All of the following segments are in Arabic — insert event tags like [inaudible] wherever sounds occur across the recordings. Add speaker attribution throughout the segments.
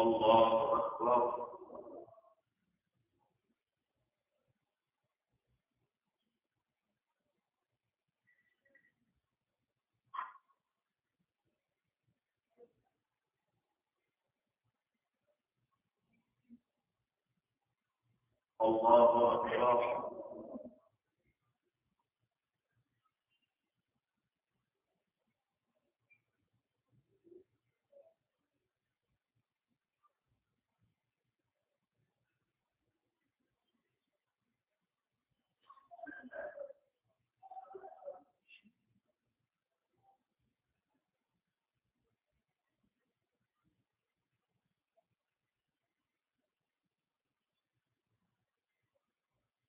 Speaker 1: الله أكبر الله أكبر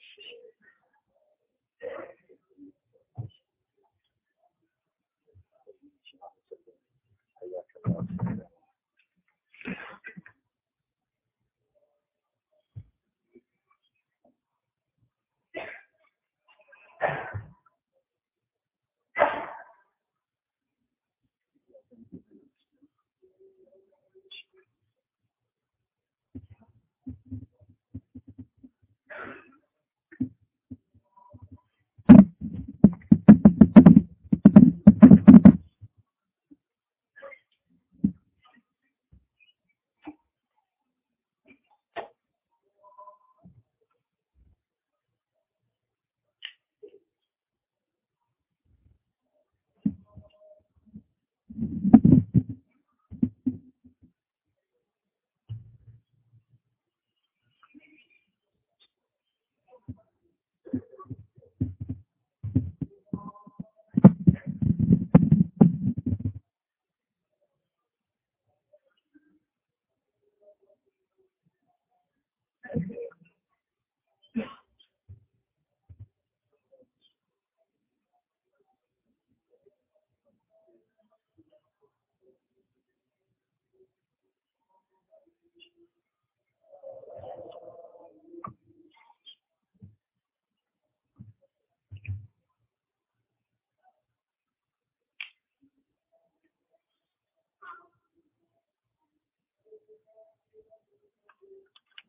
Speaker 1: Thank you.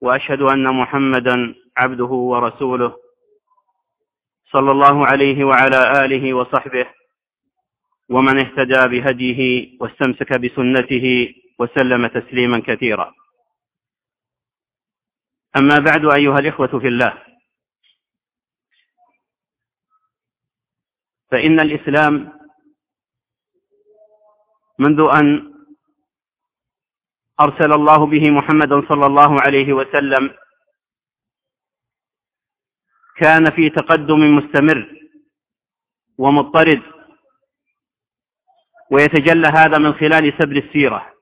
Speaker 2: وأشهد أن محمدا عبده ورسوله صلى الله عليه وعلى آله وصحبه ومن اهتدى بهديه واستمسك بسنته وسلم تسليما كثيرا أما بعد أيها الإخوة في الله فإن الإسلام منذ أن أرسل الله به محمدا صلى الله عليه وسلم كان في تقدم مستمر ومضطرد ويتجلى هذا من خلال سبل السيرة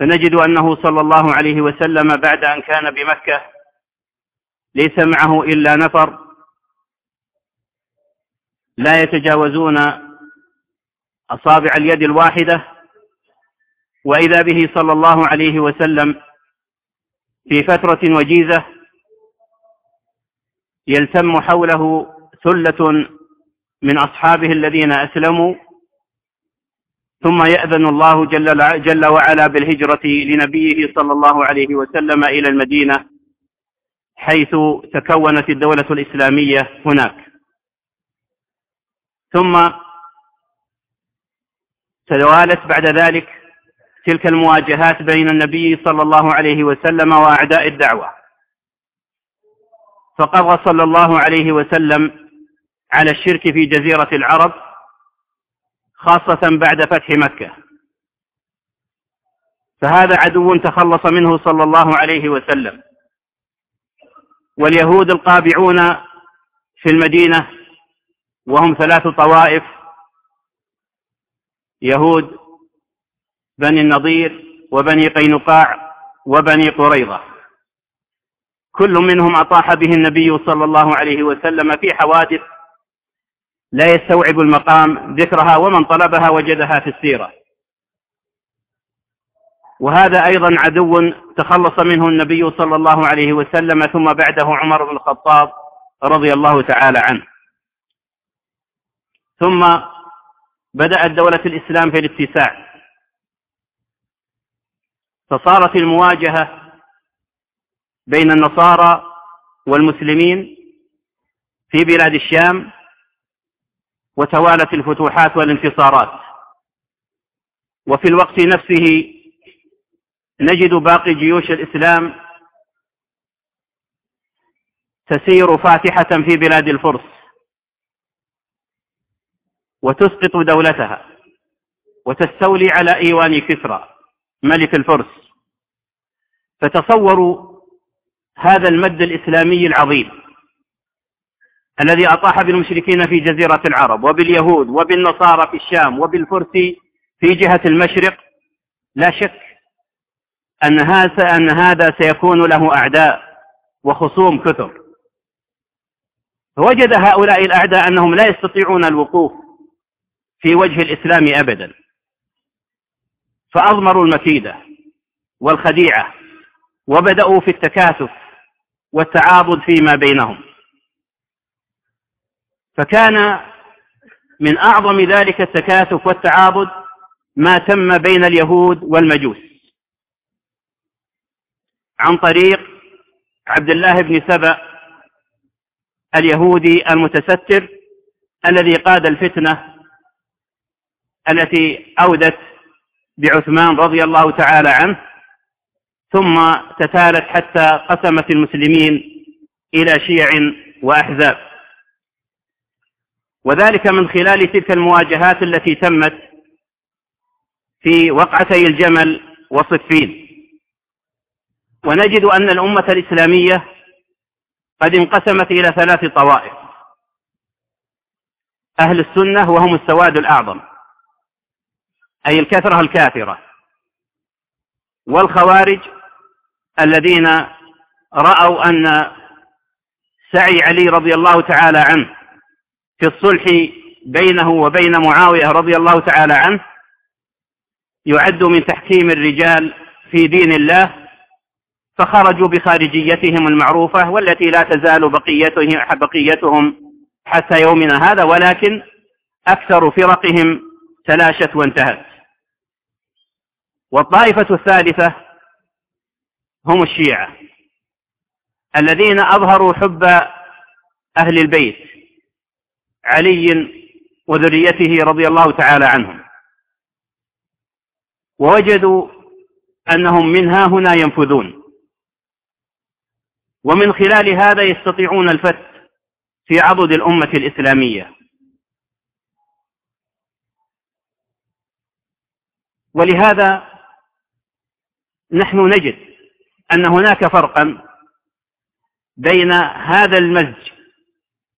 Speaker 2: فنجد أنه صلى الله عليه وسلم بعد أن كان بمكة ليس معه إلا نفر لا يتجاوزون أصابع اليد الواحدة وإذا به صلى الله عليه وسلم في فترة وجيزة يلتم حوله ثلة من أصحابه الذين أسلموا ثم يأذن الله جل, جل وعلا بالهجرة لنبيه صلى الله عليه وسلم إلى المدينة حيث تكونت الدولة الإسلامية هناك ثم توالت بعد ذلك تلك المواجهات بين النبي صلى الله عليه وسلم وأعداء الدعوة فقضى صلى الله عليه وسلم على الشرك في جزيرة العرب خاصة بعد فتح مكة فهذا عدو تخلص منه صلى الله عليه وسلم واليهود القابعون في المدينة وهم ثلاث طوائف يهود بني النضير وبني قينقاع وبني قريظة كل منهم أطاح به النبي صلى الله عليه وسلم في حوادث لا يستوعب المقام ذكرها ومن طلبها وجدها في السيرة وهذا أيضا عدو تخلص منه النبي صلى الله عليه وسلم ثم بعده عمر بن الخطاب رضي الله تعالى عنه ثم بدأت دولة الإسلام في الاتساع فصارت المواجهة بين النصارى والمسلمين في بلاد الشام وتوالت الفتوحات والانتصارات وفي الوقت نفسه نجد باقي جيوش الإسلام تسير فاتحة في بلاد الفرس وتسقط دولتها وتستولي على إيوان كسرى ملك الفرس فتصوروا هذا المد الإسلامي العظيم الذي أطاح بالمشركين في جزيرة العرب وباليهود وبالنصارى في الشام وبالفرس في جهة المشرق لا شك أن هذا, أن هذا سيكون له أعداء وخصوم كثر فوجد هؤلاء الأعداء أنهم لا يستطيعون الوقوف في وجه الإسلام أبدا فأضمروا المكيدة والخديعة وبدأوا في التكاثف والتعاضد فيما بينهم فكان من أعظم ذلك التكاثف والتعاضد ما تم بين اليهود والمجوس عن طريق عبد الله بن سبأ اليهودي المتستر الذي قاد الفتنة التي أودت بعثمان رضي الله تعالى عنه ثم تتالت حتى قسمت المسلمين إلى شيع وأحزاب وذلك من خلال تلك المواجهات التي تمت في وقعتي الجمل وصفين ونجد أن الأمة الإسلامية قد انقسمت إلى ثلاث طوائف أهل السنة وهم السواد الأعظم أي الكثرة الكافرة والخوارج الذين رأوا أن سعي علي رضي الله تعالى عنه في الصلح بينه وبين معاوية رضي الله تعالى عنه يعد من تحكيم الرجال في دين الله فخرجوا بخارجيتهم المعروفة والتي لا تزال بقيتهم, بقيتهم حتى يومنا هذا ولكن أكثر فرقهم تلاشت وانتهت والطائفة الثالثة هم الشيعة الذين أظهروا حب أهل البيت علي وذريته رضي الله تعالى عنهم ووجدوا أنهم من ها هنا ينفذون ومن خلال هذا يستطيعون الفتح في عضد الأمة الإسلامية ولهذا نحن نجد أن هناك فرقا بين هذا المزج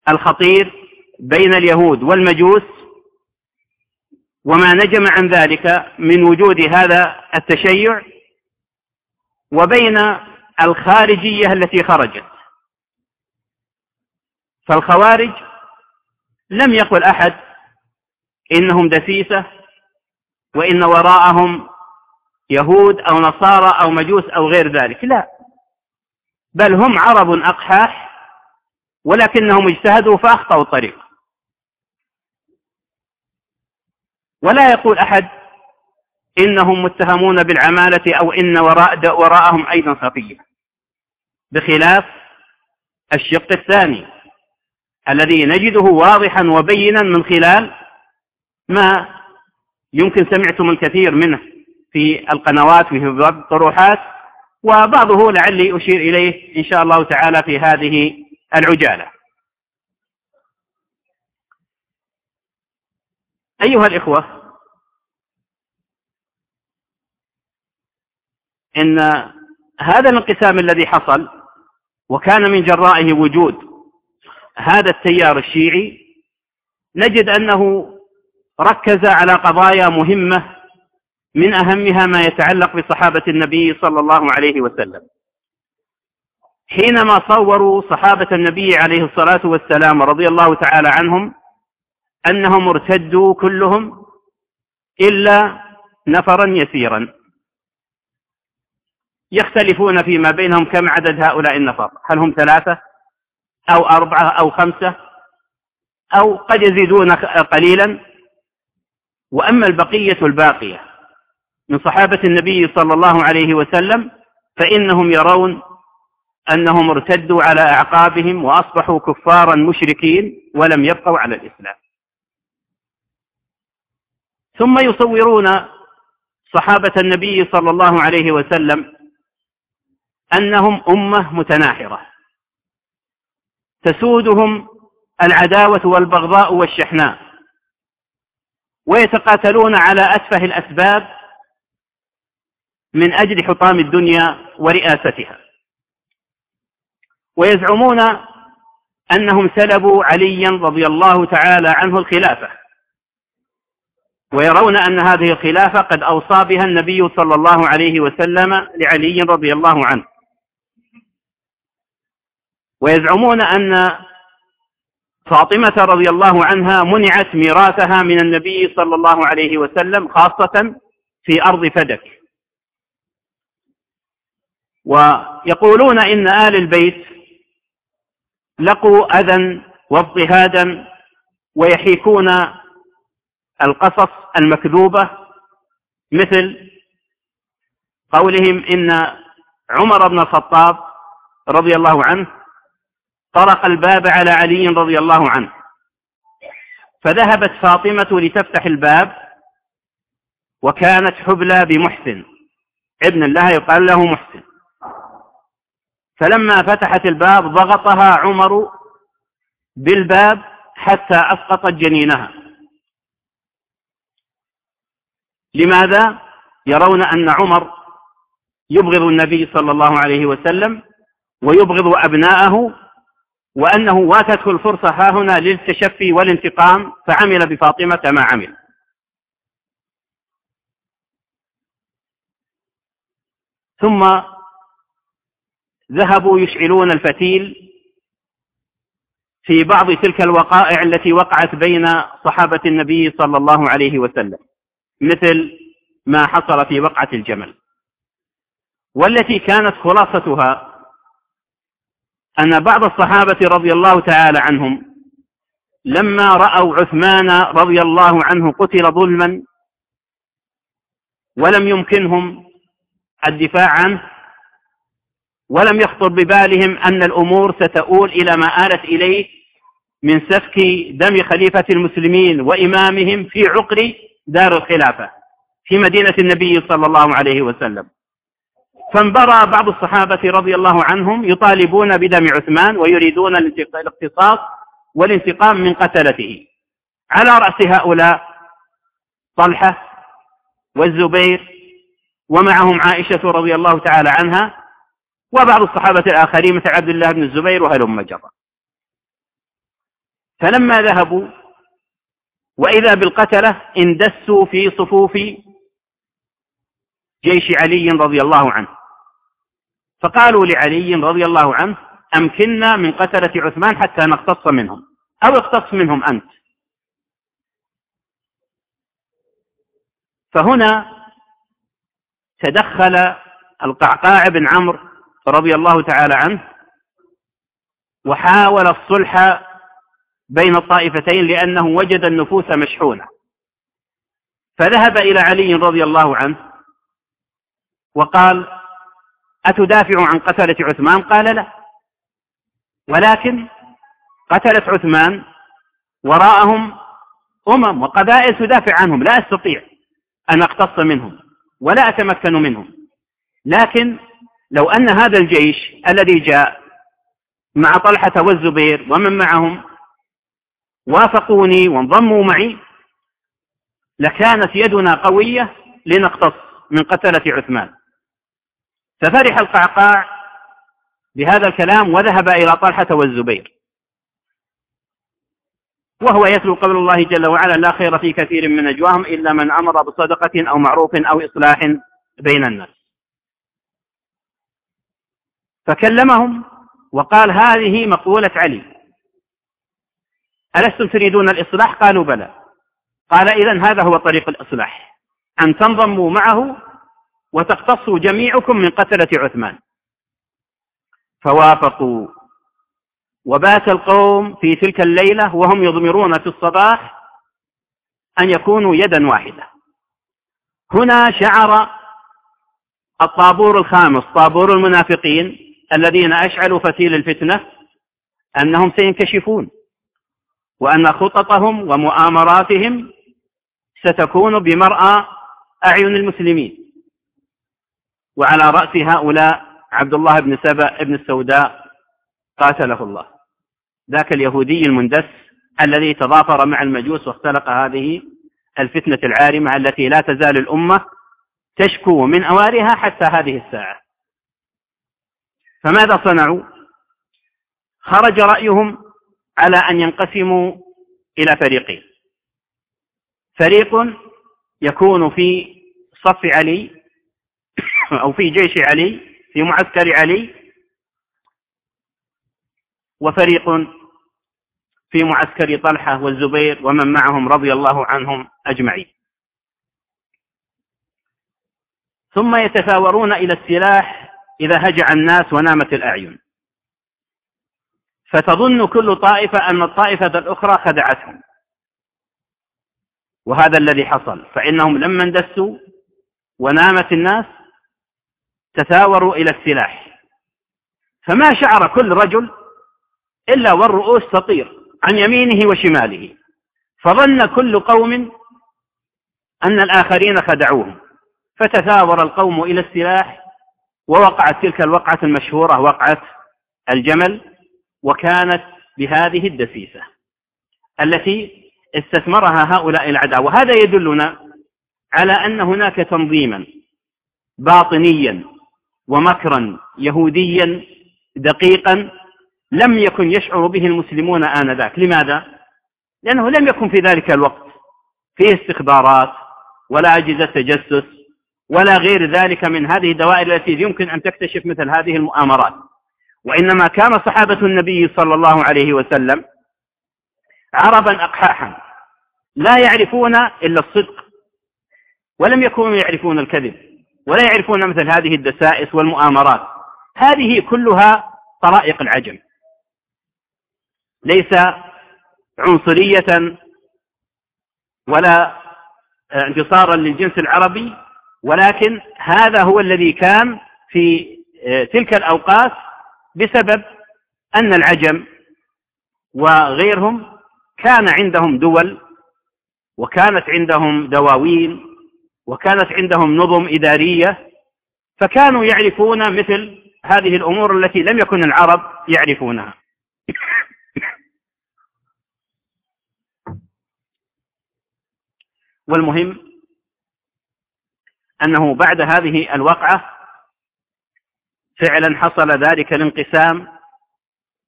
Speaker 2: الخطير بين اليهود والمجوس وما نجم عن ذلك من وجود هذا التشيع وبين الخارجية التي خرجت فالخوارج لم يقل أحد إنهم دسيسة وإن وراءهم يهود أو نصارى أو مجوس أو غير ذلك لا بل هم عرب أقحاح ولكنهم اجتهدوا فأخطأوا الطريق ولا يقول أحد إنهم متهمون بالعمالة أو إن وراء وراءهم أيضا خطية بخلاف الشق الثاني الذي نجده واضحا وبينا من خلال ما يمكن سمعتم الكثير منه في القنوات وفي بعض الطروحات وبعضه لعلي أشير إليه إن شاء الله تعالى في هذه العجالة أيها الإخوة إن هذا الانقسام الذي حصل وكان من جرائه وجود هذا التيار الشيعي نجد أنه ركز على قضايا مهمة من أهمها ما يتعلق بصحابة النبي صلى الله عليه وسلم حينما صوروا صحابة النبي عليه الصلاة والسلام رضي الله تعالى عنهم أنهم ارتدوا كلهم إلا نفرا يسيرا يختلفون فيما بينهم كم عدد هؤلاء النفر هل هم ثلاثة أو أربعة أو خمسة أو قد يزيدون قليلا وأما البقية الباقية من صحابة النبي صلى الله عليه وسلم فإنهم يرون أنهم ارتدوا على أعقابهم وأصبحوا كفارا مشركين ولم يبقوا على الإسلام ثم يصورون صحابة النبي صلى الله عليه وسلم أنهم أمة متناحرة تسودهم العداوة والبغضاء والشحناء ويتقاتلون على أسفه الأسباب من أجل حطام الدنيا ورئاستها ويزعمون أنهم سلبوا عليا رضي الله تعالى عنه الخلافة ويرون أن هذه الخلافة قد أوصى بها النبي صلى الله عليه وسلم لعلي رضي الله عنه ويزعمون أن فاطمة رضي الله عنها منعت ميراثها من النبي صلى الله عليه وسلم خاصة في أرض فدك ويقولون إن آل البيت لقوا أذى واضطهادا ويحيكون القصص المكذوبة مثل قولهم إن عمر بن الخطاب رضي الله عنه طرق الباب على علي رضي الله عنه فذهبت فاطمة لتفتح الباب وكانت حبلى بمحسن ابن الله يقال له محسن فلما فتحت الباب ضغطها عمر بالباب حتى أسقطت جنينها لماذا يرون أن عمر يبغض النبي صلى الله عليه وسلم ويبغض أبناءه وأنه واتته الفرصة ها هنا للتشفي والانتقام فعمل بفاطمة ما عمل ثم ذهبوا يشعلون الفتيل في بعض تلك الوقائع التي وقعت بين صحابة النبي صلى الله عليه وسلم مثل ما حصل في وقعة الجمل والتي كانت خلاصتها أن بعض الصحابة رضي الله تعالى عنهم لما رأوا عثمان رضي الله عنه قتل ظلما ولم يمكنهم الدفاع عنه ولم يخطر ببالهم أن الأمور ستؤول إلى ما آلت إليه من سفك دم خليفة المسلمين وإمامهم في عقر دار الخلافة في مدينة النبي صلى الله عليه وسلم فانبرى بعض الصحابة رضي الله عنهم يطالبون بدم عثمان ويريدون الاقتصاص والانتقام من قتلته على رأس هؤلاء طلحة والزبير ومعهم عائشة رضي الله تعالى عنها وبعض الصحابة الآخرين مثل عبد الله بن الزبير وهلم جرا فلما ذهبوا وإذا بالقتلة اندسوا في صفوف جيش علي رضي الله عنه فقالوا لعلي رضي الله عنه أمكنا من قتلة عثمان حتى نقتص منهم أو اقتص منهم أنت فهنا تدخل القعقاع بن عمرو رضي الله تعالى عنه وحاول الصلح بين الطائفتين لأنه وجد النفوس مشحونة فذهب إلى علي رضي الله عنه وقال أتدافع عن قتلة عثمان قال لا ولكن قتلت عثمان وراءهم أمم وقبائل تدافع عنهم لا أستطيع أن أقتص منهم ولا أتمكن منهم لكن لو أن هذا الجيش الذي جاء مع طلحة والزبير ومن معهم وافقوني وانضموا معي لكانت يدنا قوية لنقتص من قتلة عثمان ففرح القعقاع بهذا الكلام وذهب إلى طلحة والزبير وهو يتلو قول الله جل وعلا لا خير في كثير من نجواهم إلا من أمر بصدقة أو معروف أو إصلاح بين الناس فكلمهم وقال هذه مقولة علي ألستم تريدون الإصلاح قالوا بلى قال إذا هذا هو طريق الإصلاح أن تنضموا معه وتقتصوا جميعكم من قتلة عثمان فوافقوا وبات القوم في تلك الليلة وهم يضمرون في الصباح أن يكونوا يدا واحدة هنا شعر الطابور الخامس طابور المنافقين الذين أشعلوا فتيل الفتنة أنهم سينكشفون وأن خططهم ومؤامراتهم ستكون بمرأى أعين المسلمين وعلى رأس هؤلاء عبد الله بن سبأ بن السوداء قاتله الله ذاك اليهودي المندس الذي تضافر مع المجوس واختلق هذه الفتنة العارمة التي لا تزال الأمة تشكو من أوارها حتى هذه الساعة فماذا صنعوا خرج رأيهم على أن ينقسموا إلى فريقين فريق يكون في صف علي [coughs] أو في جيش علي في معسكر علي وفريق في معسكر طلحة والزبير ومن معهم رضي الله عنهم أجمعين ثم يتفاورون إلى السلاح إذا هجع الناس ونامت الأعين فتظن كل طائفة أن الطائفة الأخرى خدعتهم وهذا الذي حصل فإنهم لما اندسوا ونامت الناس تثاوروا إلى السلاح فما شعر كل رجل إلا والرؤوس تطير عن يمينه وشماله فظن كل قوم أن الآخرين خدعوهم فتثاور القوم إلى السلاح ووقعت تلك الوقعة المشهورة وقعة الجمل وكانت بهذه الدسيسة التي استثمرها هؤلاء العداء وهذا يدلنا على أن هناك تنظيما باطنيا ومكرا يهوديا دقيقا لم يكن يشعر به المسلمون آنذاك لماذا؟ لأنه لم يكن في ذلك الوقت فيه استخبارات ولا أجهزة تجسس ولا غير ذلك من هذه الدوائر التي يمكن أن تكتشف مثل هذه المؤامرات وإنما كان صحابة النبي صلى الله عليه وسلم عربا أقحاحا لا يعرفون إلا الصدق ولم يكونوا يعرفون الكذب ولا يعرفون مثل هذه الدسائس والمؤامرات هذه كلها طرائق العجم ليس عنصرية ولا انتصارا للجنس العربي ولكن هذا هو الذي كان في آه، تلك الأوقات بسبب أن العجم وغيرهم كان عندهم دول وكانت عندهم دواوين وكانت عندهم نظم إدارية فكانوا يعرفون مثل هذه الأمور التي لم يكن العرب يعرفونها [coughs] والمهم أنه بعد هذه الوقعة فعلا حصل ذلك الانقسام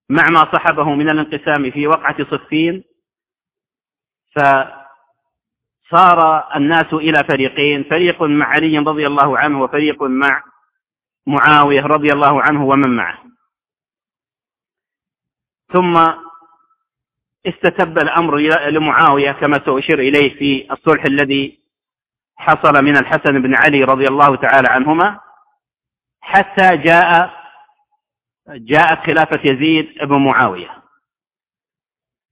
Speaker 2: مع ما صحبه من الانقسام في وقعة صفين فصار الناس إلى فريقين فريق مع علي رضي الله عنه وفريق مع معاوية رضي الله عنه ومن معه ثم استتب الأمر لمعاوية كما سأشير إليه في الصلح الذي حصل من الحسن بن علي رضي الله تعالى عنهما حتى جاء جاءت خلافة يزيد بن معاوية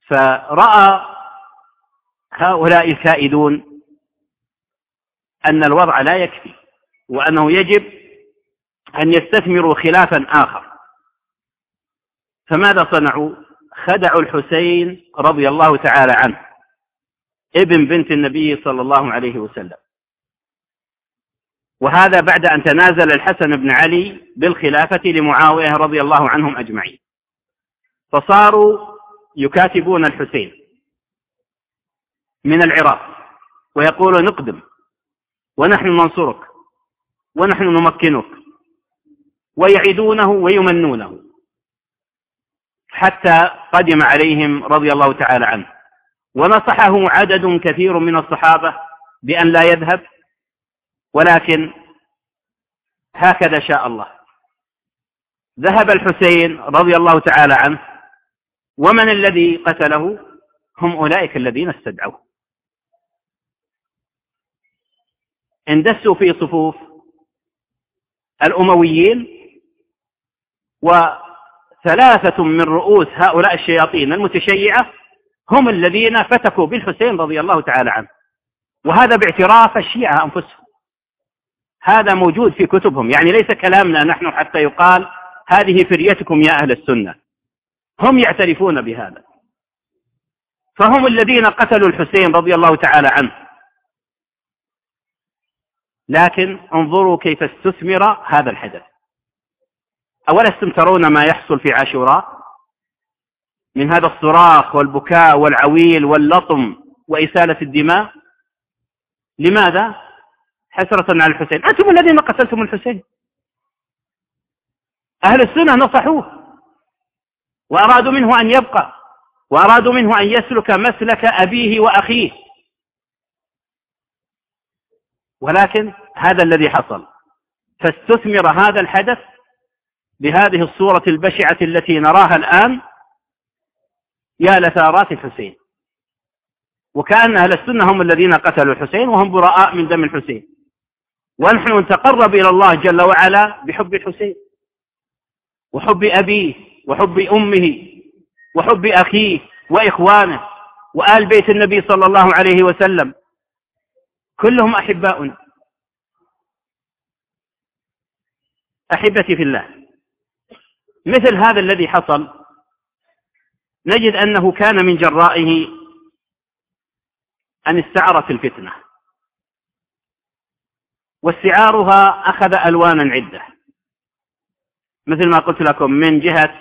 Speaker 2: فرأى هؤلاء الكائدون أن الوضع لا يكفي وأنه يجب أن يستثمروا خلافا آخر فماذا صنعوا خدعوا الحسين رضي الله تعالى عنه ابن بنت النبي صلى الله عليه وسلم وهذا بعد أن تنازل الحسن بن علي بالخلافة لمعاوية رضي الله عنهم أجمعين فصاروا يكاتبون الحسين من العراق ويقول نقدم ونحن ننصرك ونحن نمكنك ويعدونه ويمنونه حتى قدم عليهم رضي الله تعالى عنه ونصحه عدد كثير من الصحابة بأن لا يذهب ولكن هكذا شاء الله ذهب الحسين رضي الله تعالى عنه ومن الذي قتله هم أولئك الذين استدعوه اندسوا في صفوف الأمويين وثلاثة من رؤوس هؤلاء الشياطين المتشيعة هم الذين فتكوا بالحسين رضي الله تعالى عنه وهذا باعتراف الشيعة أنفسهم هذا موجود في كتبهم يعني ليس كلامنا نحن حتى يقال هذه فريتكم يا أهل السنة هم يعترفون بهذا فهم الذين قتلوا الحسين رضي الله تعالى عنه لكن انظروا كيف استثمر هذا الحدث أولستم ترون ما يحصل في عاشوراء من هذا الصراخ والبكاء والعويل واللطم وإسالة الدماء لماذا؟ حسرة على الحسين أنتم الذين قتلتم الحسين أهل السنة نصحوه وأرادوا منه أن يبقى وأرادوا منه أن يسلك مسلك أبيه وأخيه ولكن هذا الذي حصل فاستثمر هذا الحدث بهذه الصورة البشعة التي نراها الآن يا لثارات الحسين وكأن أهل السنة هم الذين قتلوا الحسين وهم براء من دم الحسين ونحن نتقرب إلى الله جل وعلا بحب الحسين وحب أبيه وحب أمه وحب أخيه وإخوانه وآل بيت النبي صلى الله عليه وسلم كلهم أحباؤنا أحبتي في الله مثل هذا الذي حصل نجد أنه كان من جرائه أن استعرت الفتنة واستعارها أخذ ألوانا عدة مثل ما قلت لكم من جهة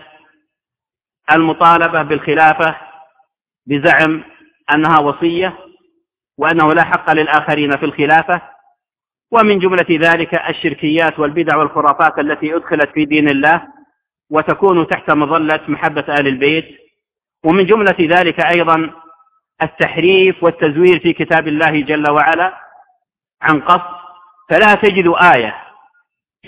Speaker 2: المطالبة بالخلافة بزعم أنها وصية وأنه لا حق للآخرين في الخلافة ومن جملة ذلك الشركيات والبدع والخرافات التي أدخلت في دين الله وتكون تحت مظلة محبة آل البيت ومن جملة ذلك أيضا التحريف والتزوير في كتاب الله جل وعلا عن قصد فلا تجد آية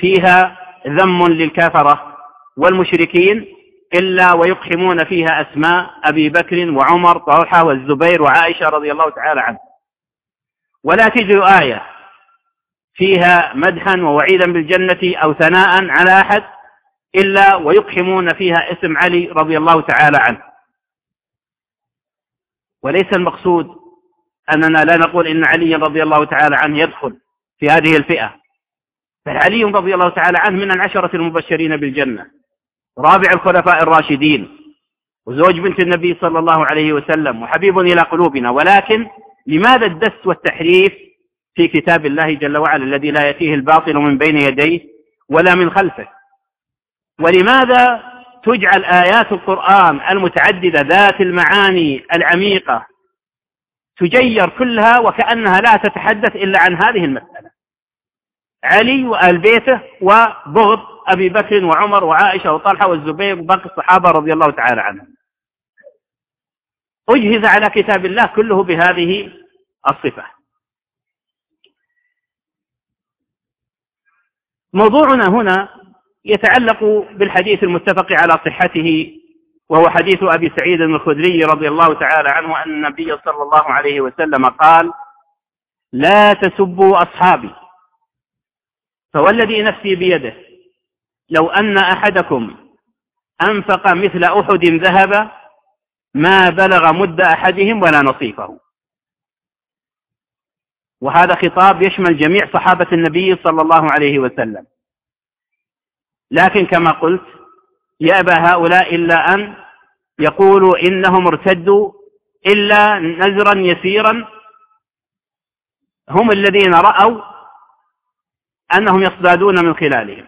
Speaker 2: فيها ذم للكافرة والمشركين إلا ويقحمون فيها أسماء أبي بكر وعمر طلحة والزبير وعائشة رضي الله تعالى عنه ولا تجد آية فيها مدحا ووعيدا بالجنة أو ثناء على أحد إلا ويقحمون فيها اسم علي رضي الله تعالى عنه وليس المقصود أننا لا نقول إن علي رضي الله تعالى عنه يدخل في هذه الفئة فعلي رضي الله تعالى عنه من العشرة المبشرين بالجنة رابع الخلفاء الراشدين وزوج بنت النبي صلى الله عليه وسلم وحبيب إلى قلوبنا ولكن لماذا الدس والتحريف في كتاب الله جل وعلا الذي لا يأتيه الباطل من بين يديه ولا من خلفه ولماذا تجعل آيات القرآن المتعددة ذات المعاني العميقة تجير كلها وكأنها لا تتحدث إلا عن هذه المسألة علي وآل بيته وبغض أبي بكر وعمر وعائشة وطلحة والزبير وباقي الصحابة رضي الله تعالى عنهم أجهز على كتاب الله كله بهذه الصفة موضوعنا هنا يتعلق بالحديث المتفق على صحته وهو حديث أبي سعيد الخدري رضي الله تعالى عنه أن النبي صلى الله عليه وسلم قال لا تسبوا أصحابي فوالذي نفسي بيده لو أن أحدكم أنفق مثل أحد ذهب ما بلغ مد أحدهم ولا نصيفه وهذا خطاب يشمل جميع صحابة النبي صلى الله عليه وسلم لكن كما قلت يأبى هؤلاء إلا أن يقولوا إنهم ارتدوا إلا نزرا يسيرا هم الذين رأوا أنهم يصطادون من خلالهم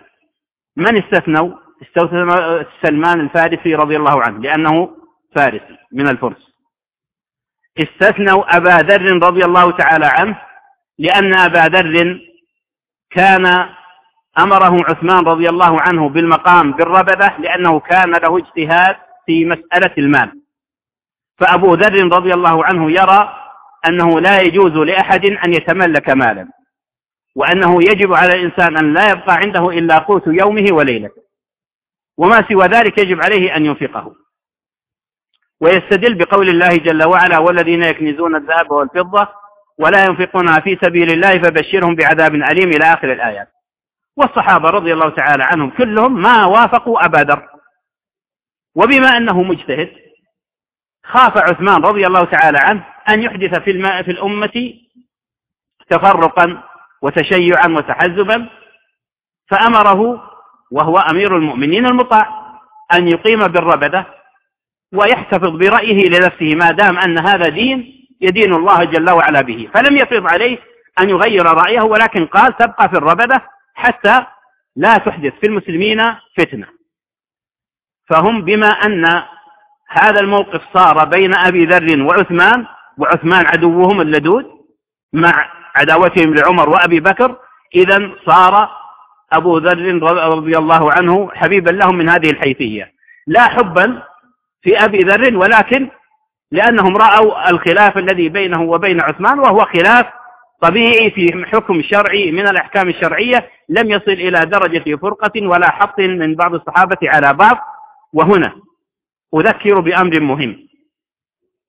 Speaker 2: من استثنوا استثنى سلمان الفارسي رضي الله عنه لأنه فارسي من الفرس استثنوا أبا ذر رضي الله تعالى عنه لأن أبا ذر كان أمره عثمان رضي الله عنه بالمقام بالربذة لأنه كان له اجتهاد في مسألة المال فأبو ذر رضي الله عنه يرى أنه لا يجوز لأحد أن يتملك مالا وأنه يجب على الإنسان أن لا يبقى عنده إلا قوت يومه وليلته وما سوى ذلك يجب عليه أن ينفقه ويستدل بقول الله جل وعلا والذين يكنزون الذهب والفضة ولا ينفقونها في سبيل الله فبشرهم بعذاب أليم إلى آخر الآيات والصحابة رضي الله تعالى عنهم كلهم ما وافقوا أبا ذر وبما أنه مجتهد خاف عثمان رضي الله تعالى عنه أن يحدث في, في الأمة تفرقا وتشيعا وتحزبا فأمره وهو أمير المؤمنين المطاع أن يقيم بالربدة ويحتفظ برأيه لنفسه ما دام أن هذا دين يدين الله جل وعلا به فلم يفرض عليه أن يغير رأيه ولكن قال تبقى في الربدة حتى لا تحدث في المسلمين فتنة فهم بما أن هذا الموقف صار بين أبي ذر وعثمان وعثمان عدوهم اللدود مع عداوتهم لعمر وأبي بكر إذا صار أبو ذر رضي الله عنه حبيبا لهم من هذه الحيثية لا حبا في أبي ذر ولكن لأنهم رأوا الخلاف الذي بينه وبين عثمان وهو خلاف طبيعي في حكم شرعي من الأحكام الشرعية لم يصل إلى درجة فرقة ولا حط من بعض الصحابة على بعض وهنا أذكر بأمر مهم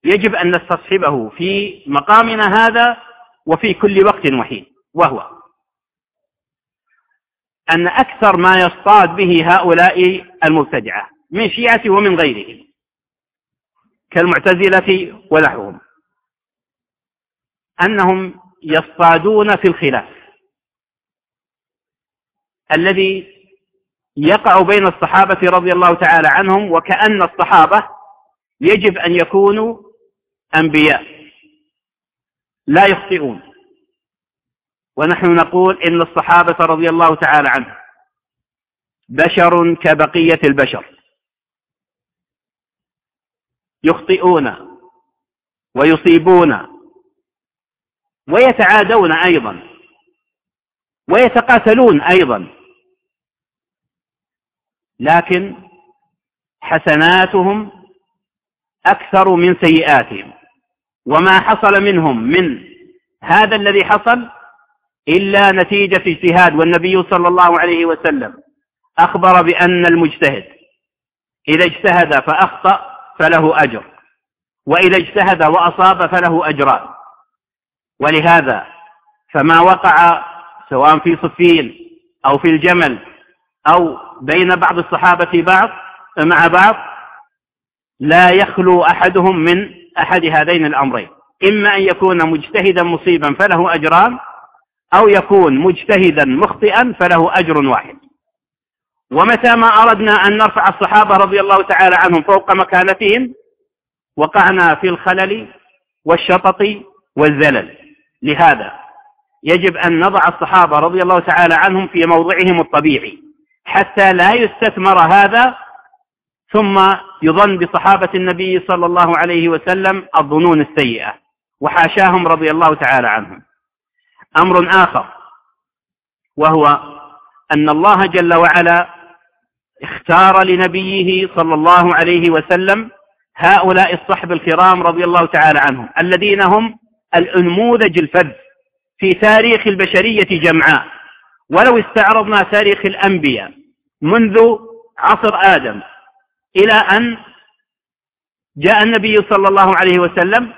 Speaker 2: يجب أن نستصحبه في مقامنا هذا وفي كل وقت وحين وهو أن أكثر ما يصطاد به هؤلاء المبتدعة من شيعته ومن غيره كالمعتزلة ونحوهم أنهم يصطادون في الخلاف الذي يقع بين الصحابة رضي الله تعالى عنهم وكأن الصحابة يجب أن يكونوا أنبياء لا يخطئون ونحن نقول إن الصحابة رضي الله تعالى عنهم بشر كبقية البشر يخطئون ويصيبون ويتعادون أيضا ويتقاتلون أيضا لكن حسناتهم أكثر من سيئاتهم وما حصل منهم من هذا الذي حصل إلا نتيجة اجتهاد والنبي صلى الله عليه وسلم أخبر بأن المجتهد إذا اجتهد فأخطأ فله أجر وإذا اجتهد وأصاب فله أجران ولهذا فما وقع سواء في صفين أو في الجمل أو بين بعض الصحابة بعض مع بعض لا يخلو أحدهم من أحد هذين الأمرين إما أن يكون مجتهدا مصيبا فله أجران أو يكون مجتهدا مخطئا فله أجر واحد ومتى ما أردنا أن نرفع الصحابة رضي الله تعالى عنهم فوق مكانتهم وقعنا في الخلل والشطط والزلل لهذا يجب أن نضع الصحابة رضي الله تعالى عنهم في موضعهم الطبيعي حتى لا يستثمر هذا ثم يظن بصحابة النبي صلى الله عليه وسلم الظنون السيئة وحاشاهم رضي الله تعالى عنهم أمر آخر وهو أن الله جل وعلا اختار لنبيه صلى الله عليه وسلم هؤلاء الصحب الكرام رضي الله تعالى عنهم الذين هم الأنموذج الفذ في تاريخ البشرية جمعاء ولو استعرضنا تاريخ الأنبياء منذ عصر آدم إلى أن جاء النبي صلى الله عليه وسلم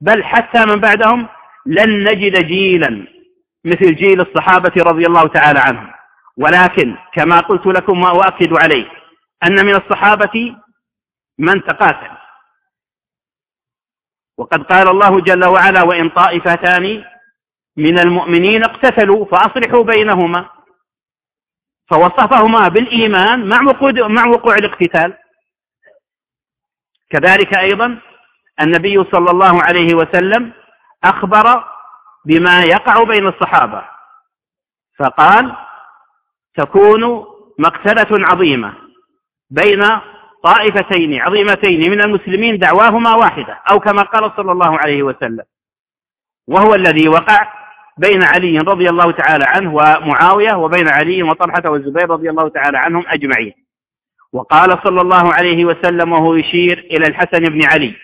Speaker 2: بل حتى من بعدهم لن نجد جيلا مثل جيل الصحابة رضي الله تعالى عنهم ولكن كما قلت لكم وأؤكد عليه أن من الصحابة من تقاتل وقد قال الله جل وعلا وإن طائفتان من المؤمنين اقتتلوا فأصلحوا بينهما فوصفهما بالإيمان مع وقوع الاقتتال كذلك أيضا النبي صلى الله عليه وسلم أخبر بما يقع بين الصحابة فقال تكون مقتلة عظيمة بين طائفتين عظيمتين من المسلمين دعواهما واحدة أو كما قال صلى الله عليه وسلم وهو الذي وقع بين علي رضي الله تعالى عنه ومعاوية وبين علي وطلحة والزبير رضي الله تعالى عنهم أجمعين وقال صلى الله عليه وسلم وهو يشير إلى الحسن بن علي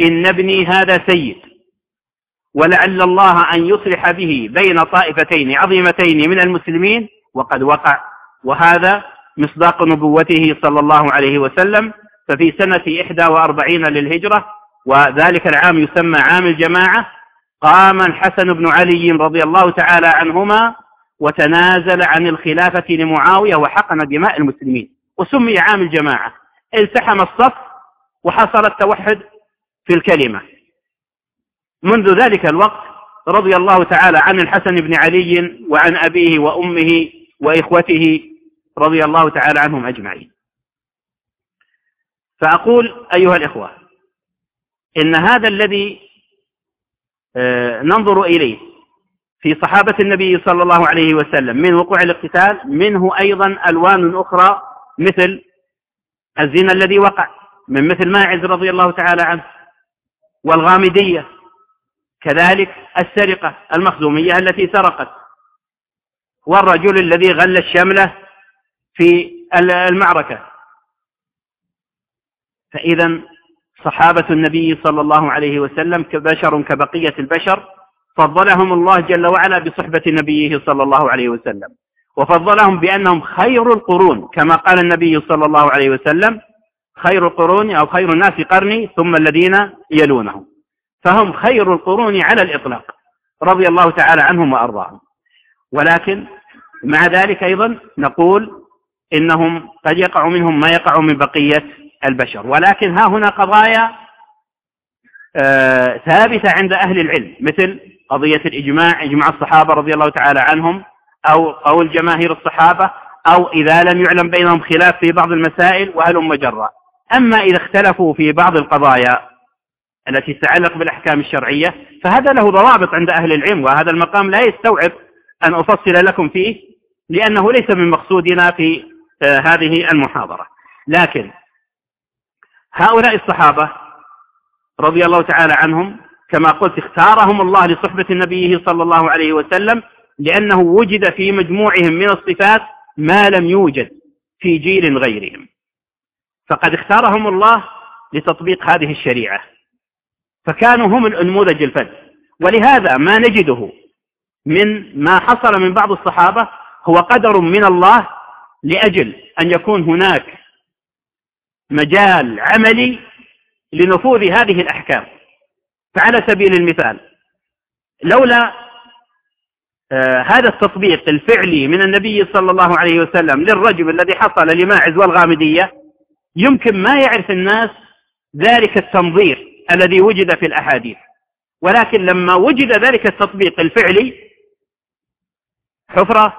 Speaker 2: إن ابني هذا سيد ولعل الله أن يصلح به بين طائفتين عظيمتين من المسلمين وقد وقع وهذا مصداق نبوته صلى الله عليه وسلم ففي سنة 41 للهجرة وذلك العام يسمى عام الجماعة قام الحسن بن علي رضي الله تعالى عنهما وتنازل عن الخلافة لمعاوية وحقن دماء المسلمين وسمي عام الجماعة التحم الصف وحصل التوحد في الكلمة منذ ذلك الوقت رضي الله تعالى عن الحسن بن علي وعن أبيه وأمه وإخوته رضي الله تعالى عنهم أجمعين فأقول أيها الإخوة إن هذا الذي آه، ننظر إليه في صحابة النبي صلى الله عليه وسلم من وقوع الاقتتال منه أيضا ألوان أخرى مثل الزنا الذي وقع من مثل ماعز رضي الله تعالى عنه والغامدية كذلك السرقة المخزومية التي سرقت والرجل الذي غل الشملة في المعركة فإذا صحابة النبي صلى الله عليه وسلم كبشر كبقية البشر فضلهم الله جل وعلا بصحبة نبيه صلى الله عليه وسلم وفضلهم بأنهم خير القرون كما قال النبي صلى الله عليه وسلم خير القرون أو خير الناس قرني ثم الذين يلونهم فهم خير القرون على الإطلاق رضي الله تعالى عنهم وأرضاهم ولكن مع ذلك أيضا نقول إنهم قد يقع منهم ما يقع من بقية البشر ولكن ها هنا قضايا آه، ثابتة عند أهل العلم مثل قضية الإجماع إجماع الصحابة رضي الله تعالى عنهم أو قول جماهير الصحابة أو إذا لم يعلم بينهم خلاف في بعض المسائل وهل مجرى أما إذا اختلفوا في بعض القضايا التي تتعلق بالأحكام الشرعية فهذا له ضوابط عند أهل العلم وهذا المقام لا يستوعب أن أفصل لكم فيه لأنه ليس من مقصودنا في آه، هذه المحاضرة لكن هؤلاء الصحابة رضي الله تعالى عنهم كما قلت اختارهم الله لصحبة نبيه صلى الله عليه وسلم لأنه وجد في مجموعهم من الصفات ما لم يوجد في جيل غيرهم فقد اختارهم الله لتطبيق هذه الشريعة فكانوا هم الأنموذج الفذ ولهذا ما نجده من ما حصل من بعض الصحابة هو قدر من الله لأجل أن يكون هناك مجال عملي لنفوذ هذه الأحكام فعلى سبيل المثال لولا آه، هذا التطبيق الفعلي من النبي صلى الله عليه وسلم للرجم الذي حصل لماعز والغامدية يمكن ما يعرف الناس ذلك التنظير الذي وجد في الأحاديث ولكن لما وجد ذلك التطبيق الفعلي حفرة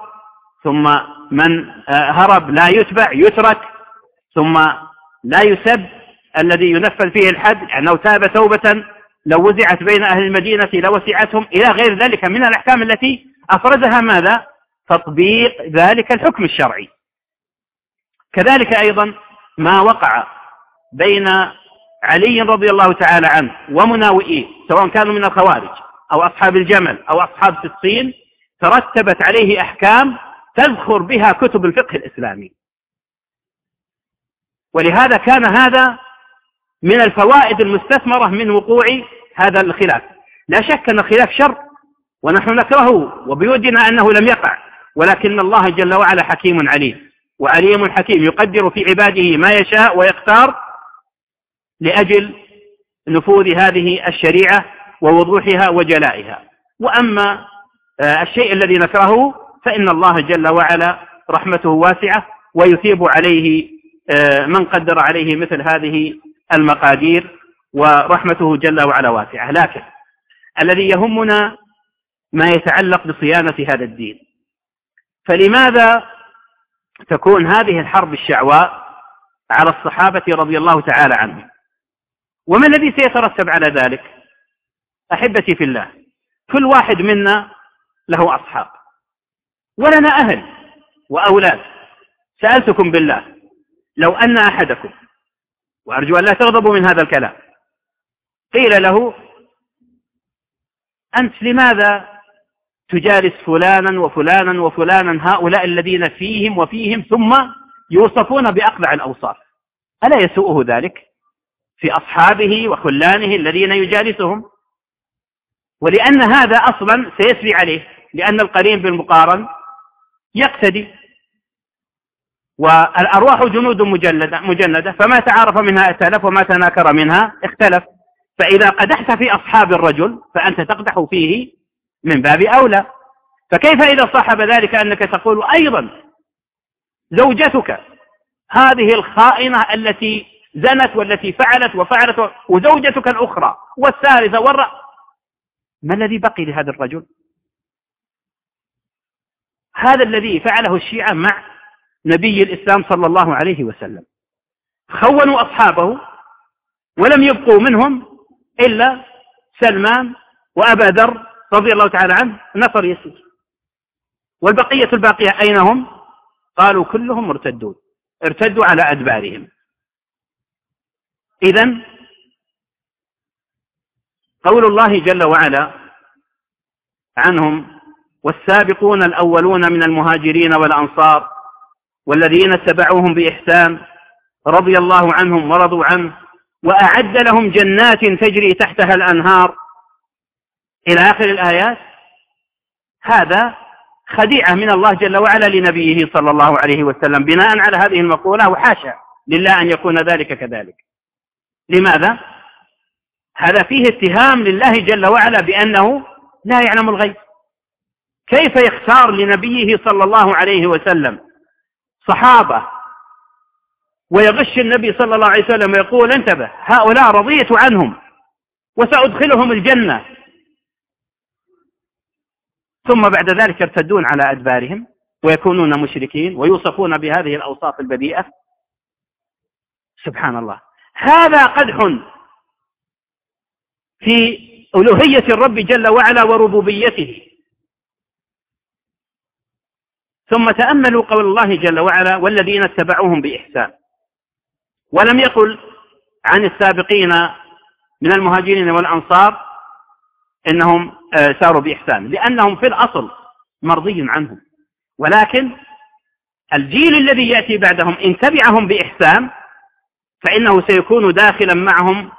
Speaker 2: ثم من آه، هرب لا يتبع يترك ثم لا يسب الذي ينفذ فيه الحد لأنه يعني تاب توبة لو وزعت بين أهل المدينة لوسعتهم إلى غير ذلك من الأحكام التي أفرزها ماذا تطبيق ذلك الحكم الشرعي كذلك أيضا ما وقع بين علي رضي الله تعالى عنه ومناوئيه سواء كانوا من الخوارج أو أصحاب الجمل أو أصحاب الصين ترتبت عليه أحكام تذخر بها كتب الفقه الإسلامي ولهذا كان هذا من الفوائد المستثمرة من وقوع هذا الخلاف لا شك أن الخلاف شر ونحن نكرهه وبيودنا أنه لم يقع ولكن الله جل وعلا حكيم عليم وعليم حكيم يقدر في عباده ما يشاء ويختار لأجل نفوذ هذه الشريعة ووضوحها وجلائها وأما آه، الشيء الذي نكرهه فإن الله جل وعلا رحمته واسعة ويثيب عليه آه، من قدر عليه مثل هذه المقادير ورحمته جل وعلا واسعة لكن الذي يهمنا ما يتعلق بصيانة هذا الدين فلماذا تكون هذه الحرب الشعواء على الصحابة رضي الله تعالى عنهم وما الذي سيترتب على ذلك أحبتي في الله كل واحد منا له أصحاب ولنا أهل وأولاد سألتكم بالله لو أن أحدكم وأرجو أن لا تغضبوا من هذا الكلام قيل له أنت لماذا تجالس فلانا وفلانا وفلانا هؤلاء الذين فيهم وفيهم ثم يوصفون بأقبع الأوصاف ألا يسوءه ذلك في أصحابه وخلانه الذين يجالسهم ولأن هذا أصلا سيسري عليه لأن القرين بالمقارن يقتدي والأرواح جنود مجلدة, مجندة فما تعارف منها ائتلف وما تناكر منها اختلف فإذا قدحت في أصحاب الرجل فأنت تقدح فيه من باب أولى فكيف إذا صاحب ذلك أنك تقول أيضا زوجتك هذه الخائنة التي زنت والتي فعلت وفعلت وزوجتك الأخرى والثالثة والرأ ما الذي بقي لهذا الرجل هذا الذي فعله الشيعة مع نبي الإسلام صلى الله عليه وسلم خونوا أصحابه ولم يبقوا منهم إلا سلمان وأبا ذر رضي الله تعالى عنه نصر يسير والبقية الباقية أين هم قالوا كلهم مرتدون ارتدوا على أدبارهم إذا قول الله جل وعلا عنهم والسابقون الأولون من المهاجرين والأنصار والذين اتبعوهم بإحسان رضي الله عنهم ورضوا عنه وأعد لهم جنات تجري تحتها الأنهار إلى آخر الآيات هذا خديعة من الله جل وعلا لنبيه صلى الله عليه وسلم بناء على هذه المقولة وحاشا لله أن يكون ذلك كذلك لماذا؟ هذا فيه اتهام لله جل وعلا بأنه لا يعلم الغيب كيف يختار لنبيه صلى الله عليه وسلم صحابة ويغش النبي صلى الله عليه وسلم ويقول انتبه هؤلاء رضيت عنهم وسأدخلهم الجنة ثم بعد ذلك يرتدون على أدبارهم ويكونون مشركين ويوصفون بهذه الأوصاف البذيئة سبحان الله هذا قدح في ألوهية الرب جل وعلا وربوبيته ثم تأملوا قول الله جل وعلا والذين اتبعوهم بإحسان ولم يقل عن السابقين من المهاجرين والأنصار إنهم آه، ساروا بإحسان لأنهم في الأصل مرضي عنهم ولكن الجيل الذي يأتي بعدهم إن تبعهم بإحسان فإنه سيكون داخلا معهم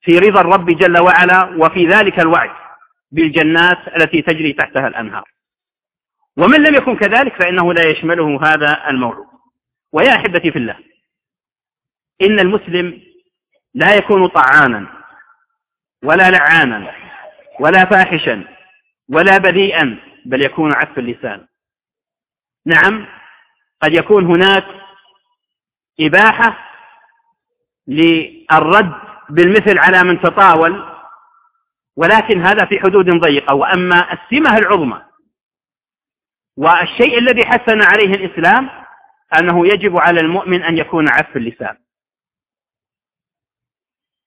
Speaker 2: في رضا الرب جل وعلا وفي ذلك الوعد بالجنات التي تجري تحتها الأنهار ومن لم يكن كذلك فإنه لا يشمله هذا المولود ويا أحبتي في الله إن المسلم لا يكون طعانا ولا لعانا ولا فاحشا ولا بذيئا بل يكون عف اللسان نعم قد يكون هناك إباحة للرد بالمثل على من تطاول ولكن هذا في حدود ضيقة وأما السمة العظمى والشيء الذي حسن عليه الإسلام أنه يجب على المؤمن أن يكون عف اللسان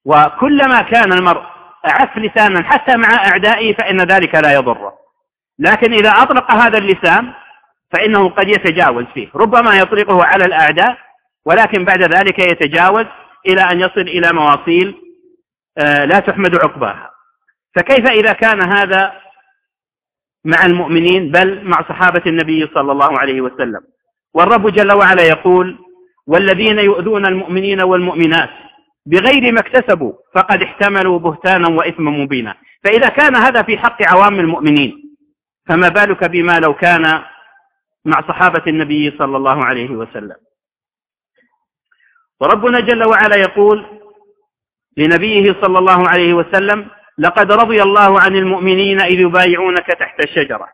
Speaker 2: وكلما كان المرء عف لسانا حتى مع أعدائه فإن ذلك لا يضره لكن إذا أطلق هذا اللسان فإنه قد يتجاوز فيه ربما يطلقه على الأعداء ولكن بعد ذلك يتجاوز إلى أن يصل إلى مواصيل آه، لا تحمد عقباها فكيف إذا كان هذا مع المؤمنين بل مع صحابة النبي صلى الله عليه وسلم والرب جل وعلا يقول والذين يؤذون المؤمنين والمؤمنات بغير ما اكتسبوا فقد احتملوا بهتانا وإثما مبينا فإذا كان هذا في حق عوام المؤمنين فما بالك بما لو كان مع صحابة النبي صلى الله عليه وسلم وربنا جل وعلا يقول لنبيه صلى الله عليه وسلم لقد رضي الله عن المؤمنين إذ يبايعونك تحت الشجرة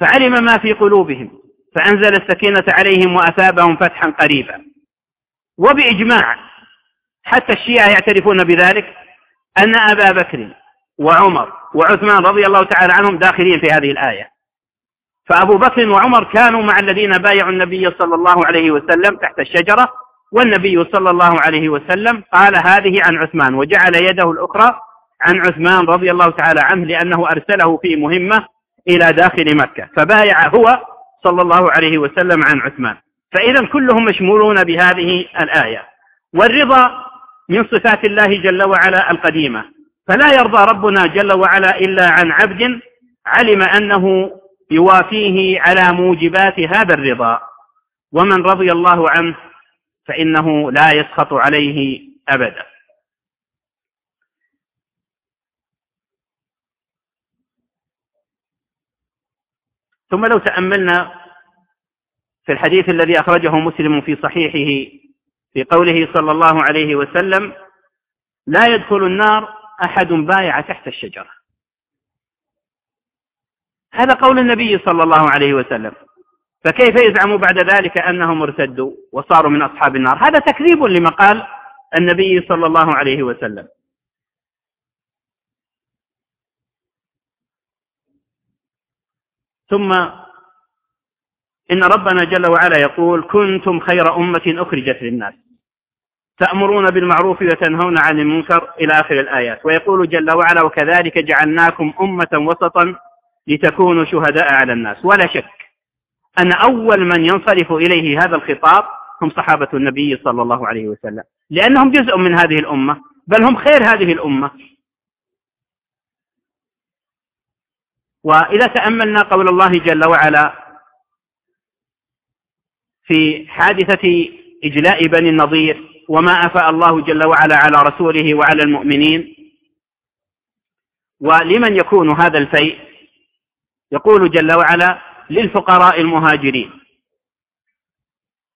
Speaker 2: فعلم ما في قلوبهم فأنزل السكينة عليهم وأثابهم فتحا قريبا وبإجماع حتى الشيعة يعترفون بذلك أن أبا بكر وعمر وعثمان رضي الله تعالى عنهم داخلين في هذه الآية فأبو بكر وعمر كانوا مع الذين بايعوا النبي صلى الله عليه وسلم تحت الشجرة والنبي صلى الله عليه وسلم قال هذه عن عثمان وجعل يده الأخرى عن عثمان رضي الله تعالى عنه لأنه أرسله في مهمة إلى داخل مكة فبايع هو صلى الله عليه وسلم عن عثمان فإذا كلهم مشمولون بهذه الآية والرضا من صفات الله جل وعلا القديمة فلا يرضى ربنا جل وعلا إلا عن عبد علم أنه يوافيه على موجبات هذا الرضا ومن رضي الله عنه فإنه لا يسخط عليه أبدا ثم لو تأملنا في الحديث الذي أخرجه مسلم في صحيحه في قوله صلى الله عليه وسلم لا يدخل النار أحد بايع تحت الشجرة هذا قول النبي صلى الله عليه وسلم فكيف يزعم بعد ذلك أنهم ارتدوا وصاروا من أصحاب النار هذا تكذيب لمقال النبي صلى الله عليه وسلم ثم إن ربنا جل وعلا يقول كنتم خير أمة أخرجت للناس تأمرون بالمعروف وتنهون عن المنكر إلى آخر الآيات ويقول جل وعلا وكذلك جعلناكم أمة وسطا لتكونوا شهداء على الناس ولا شك أن أول من ينصرف إليه هذا الخطاب هم صحابة النبي صلى الله عليه وسلم لأنهم جزء من هذه الأمة بل هم خير هذه الأمة وإذا تأملنا قول الله جل وعلا في حادثة إجلاء بني النضير وما أفاء الله جل وعلا على رسوله وعلى المؤمنين ولمن يكون هذا الفيء يقول جل وعلا للفقراء المهاجرين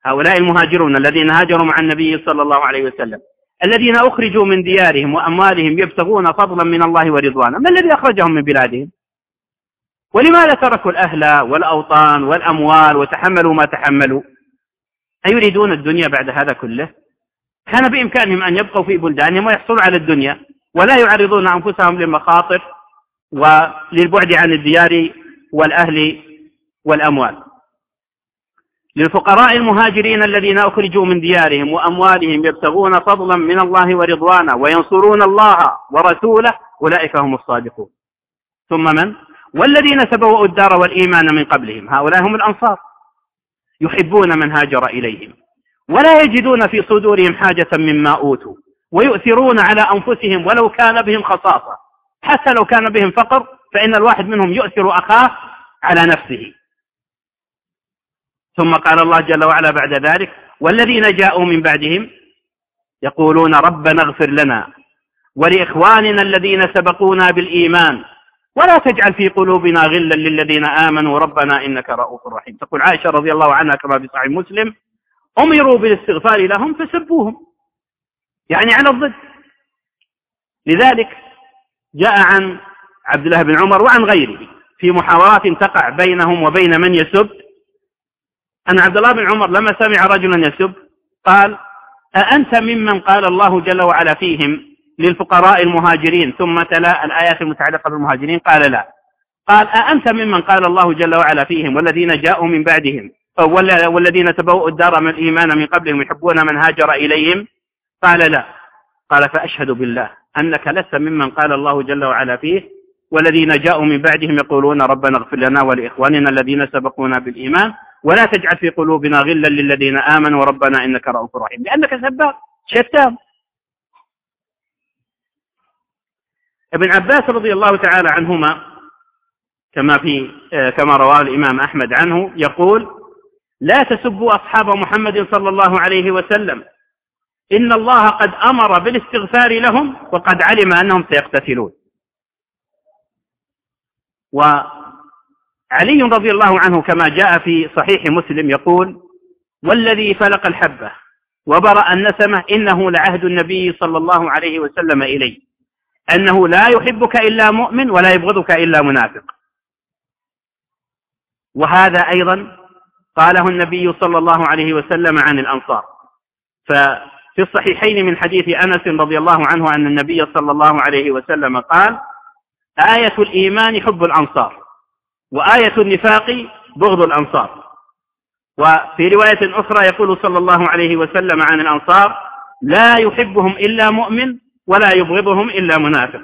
Speaker 2: هؤلاء المهاجرون الذين هاجروا مع النبي صلى الله عليه وسلم الذين أخرجوا من ديارهم وأموالهم يبتغون فضلا من الله ورضوانا ما الذي أخرجهم من بلادهم ولماذا تركوا الأهل والأوطان والأموال وتحملوا ما تحملوا أيريدون الدنيا بعد هذا كله كان بإمكانهم أن يبقوا في بلدانهم ويحصلوا على الدنيا ولا يعرضون أنفسهم للمخاطر وللبعد عن الديار والأهل والأموال للفقراء المهاجرين الذين أخرجوا من ديارهم وأموالهم يبتغون فضلا من الله ورضوانه وينصرون الله ورسوله أولئك هم الصادقون ثم من؟ والذين سبوأوا الدار والإيمان من قبلهم هؤلاء هم الأنصار يحبون من هاجر إليهم ولا يجدون في صدورهم حاجة مما أوتوا ويؤثرون على أنفسهم ولو كان بهم خصاصة حتى لو كان بهم فقر فإن الواحد منهم يؤثر أخاه على نفسه ثم قال الله جل وعلا بعد ذلك والذين جاءوا من بعدهم يقولون ربنا اغفر لنا ولإخواننا الذين سبقونا بالإيمان ولا تجعل في قلوبنا غلا للذين آمنوا ربنا إنك رؤوف رحيم تقول عائشة رضي الله عنها كما في صحيح مسلم أمروا بالاستغفار لهم فسبوهم يعني على الضد لذلك جاء عن عبد الله بن عمر وعن غيره في محاورات تقع بينهم وبين من يسب أن عبد الله بن عمر لما سمع رجلا يسب قال أأنت ممن قال الله جل وعلا فيهم للفقراء المهاجرين ثم تلا الآيات المتعلقة بالمهاجرين قال لا قال أأنت ممن قال الله جل وعلا فيهم والذين جاءوا من بعدهم والذين تبوؤوا الدار من الإيمان من قبلهم يحبون من هاجر إليهم قال لا قال فأشهد بالله أنك لست ممن قال الله جل وعلا فيه والذين جاءوا من بعدهم يقولون ربنا اغفر لنا ولإخواننا الذين سبقونا بالإيمان ولا تجعل في قلوبنا غلا للذين آمنوا ربنا إنك رؤوف رحيم لأنك سباب شتام ابن عباس رضي الله تعالى عنهما كما في آه، كما رواه الإمام أحمد عنه يقول لا تسبوا أصحاب محمد صلى الله عليه وسلم إن الله قد أمر بالاستغفار لهم وقد علم أنهم سيقتتلون وعلي رضي الله عنه كما جاء في صحيح مسلم يقول والذي فلق الحبة وبرأ النسمة إنه لعهد النبي صلى الله عليه وسلم إليه أنه لا يحبك إلا مؤمن ولا يبغضك إلا منافق وهذا أيضا قاله النبي صلى الله عليه وسلم عن الأنصار ففي الصحيحين من حديث أنس رضي الله عنه أن النبي صلى الله عليه وسلم قال آية الإيمان حب الأنصار وآية النفاق بغض الأنصار وفي رواية أخرى يقول صلى الله عليه وسلم عن الأنصار لا يحبهم إلا مؤمن ولا يبغضهم إلا منافق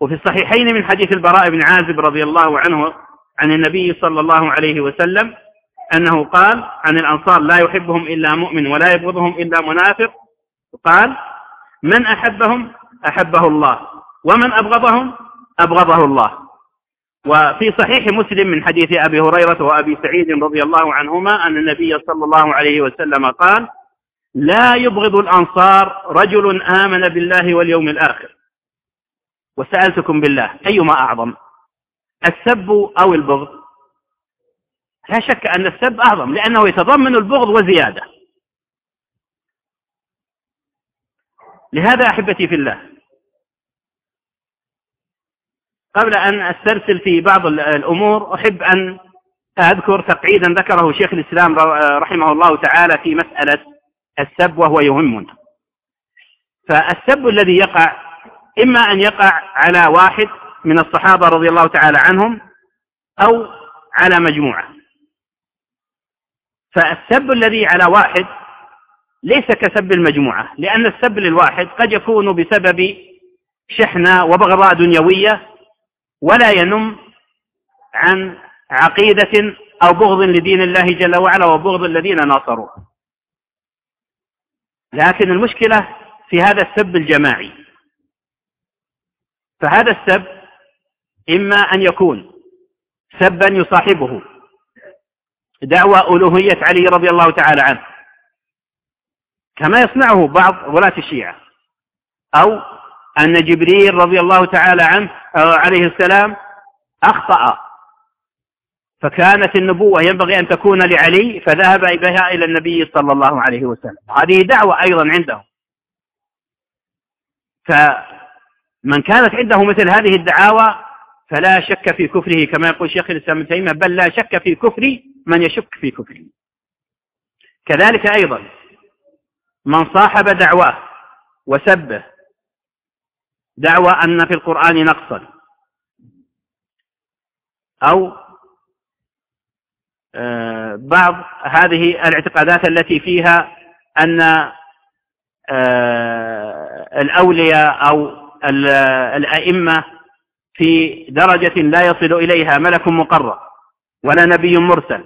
Speaker 2: وفي الصحيحين من حديث البراء بن عازب رضي الله عنه عن النبي صلى الله عليه وسلم أنه قال عن الأنصار لا يحبهم إلا مؤمن ولا يبغضهم إلا منافق قال من أحبهم أحبه الله ومن أبغضهم أبغضه الله وفي صحيح مسلم من حديث أبي هريرة وأبي سعيد رضي الله عنهما أن النبي صلى الله عليه وسلم قال لا يبغض الأنصار رجل آمن بالله واليوم الآخر وسألتكم بالله أيما أعظم السب أو البغض لا شك أن السب أعظم لأنه يتضمن البغض وزيادة لهذا أحبتي في الله قبل أن أسترسل في بعض الأمور أحب أن أذكر تقعيدا ذكره شيخ الإسلام رحمه الله تعالى في مسألة السب وهو يهمنا فالسب الذي يقع إما أن يقع على واحد من الصحابة رضي الله تعالى عنهم أو على مجموعة فالسب الذي على واحد ليس كسب المجموعة لأن السب للواحد قد يكون بسبب شحنة وبغضاء دنيوية ولا ينم عن عقيدة أو بغض لدين الله جل وعلا وبغض الذين ناصروه لكن المشكلة في هذا السب الجماعي فهذا السب إما أن يكون سبا يصاحبه دعوى ألوهية علي رضي الله تعالى عنه كما يصنعه بعض ولاة الشيعة أو أن جبريل رضي الله تعالى عنه آه، عليه السلام أخطأ فكانت النبوة ينبغي أن تكون لعلي فذهب بها إلى النبي صلى الله عليه وسلم هذه دعوة أيضا عندهم فمن كانت عنده مثل هذه الدعاوى فلا شك في كفره كما يقول شيخ الإسلام ابن تيمية بل لا شك في كفر من يشك في كفره كذلك أيضا من صاحب دعواه وسبه دعوى أن في القرآن نقصا أو آه، بعض هذه الاعتقادات التي فيها أن آه، الأولياء أو الأئمة في درجة لا يصل إليها ملك مقرب ولا نبي مرسل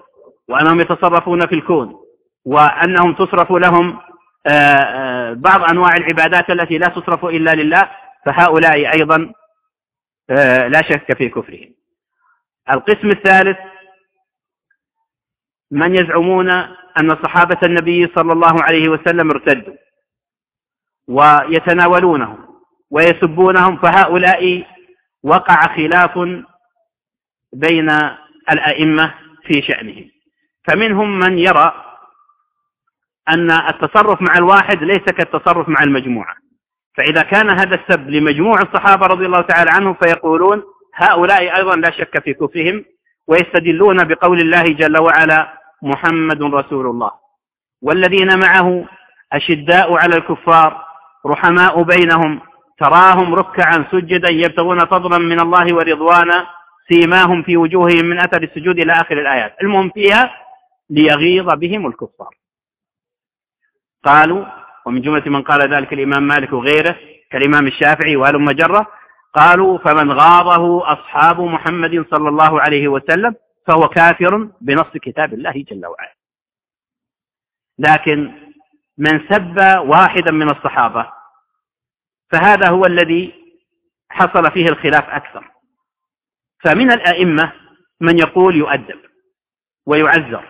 Speaker 2: وأنهم يتصرفون في الكون وأنهم تصرف لهم آه، بعض أنواع العبادات التي لا تصرف إلا لله فهؤلاء أيضا لا شك في كفرهم القسم الثالث من يزعمون أن صحابة النبي صلى الله عليه وسلم ارتدوا ويتناولونهم ويسبونهم فهؤلاء وقع خلاف بين الأئمة في شأنهم فمنهم من يرى أن التصرف مع الواحد ليس كالتصرف مع المجموعة فإذا كان هذا السب لمجموع الصحابة رضي الله تعالى عنهم فيقولون هؤلاء أيضا لا شك في كفرهم ويستدلون بقول الله جل وعلا محمد رسول الله والذين معه أشداء على الكفار رحماء بينهم تراهم ركعا سجدا يبتغون فضلا من الله ورضوانا سيماهم في وجوههم من أثر السجود إلى آخر الآيات المهم فيها ليغيظ بهم الكفار قالوا ومن جملة من قال ذلك الإمام مالك وغيره كالإمام الشافعي وهلم جره قالوا فمن غاضه أصحاب محمد صلى الله عليه وسلم فهو كافر بنص كتاب الله جل وعلا لكن من سب واحدا من الصحابة فهذا هو الذي حصل فيه الخلاف أكثر فمن الأئمة من يقول يؤدب ويعذر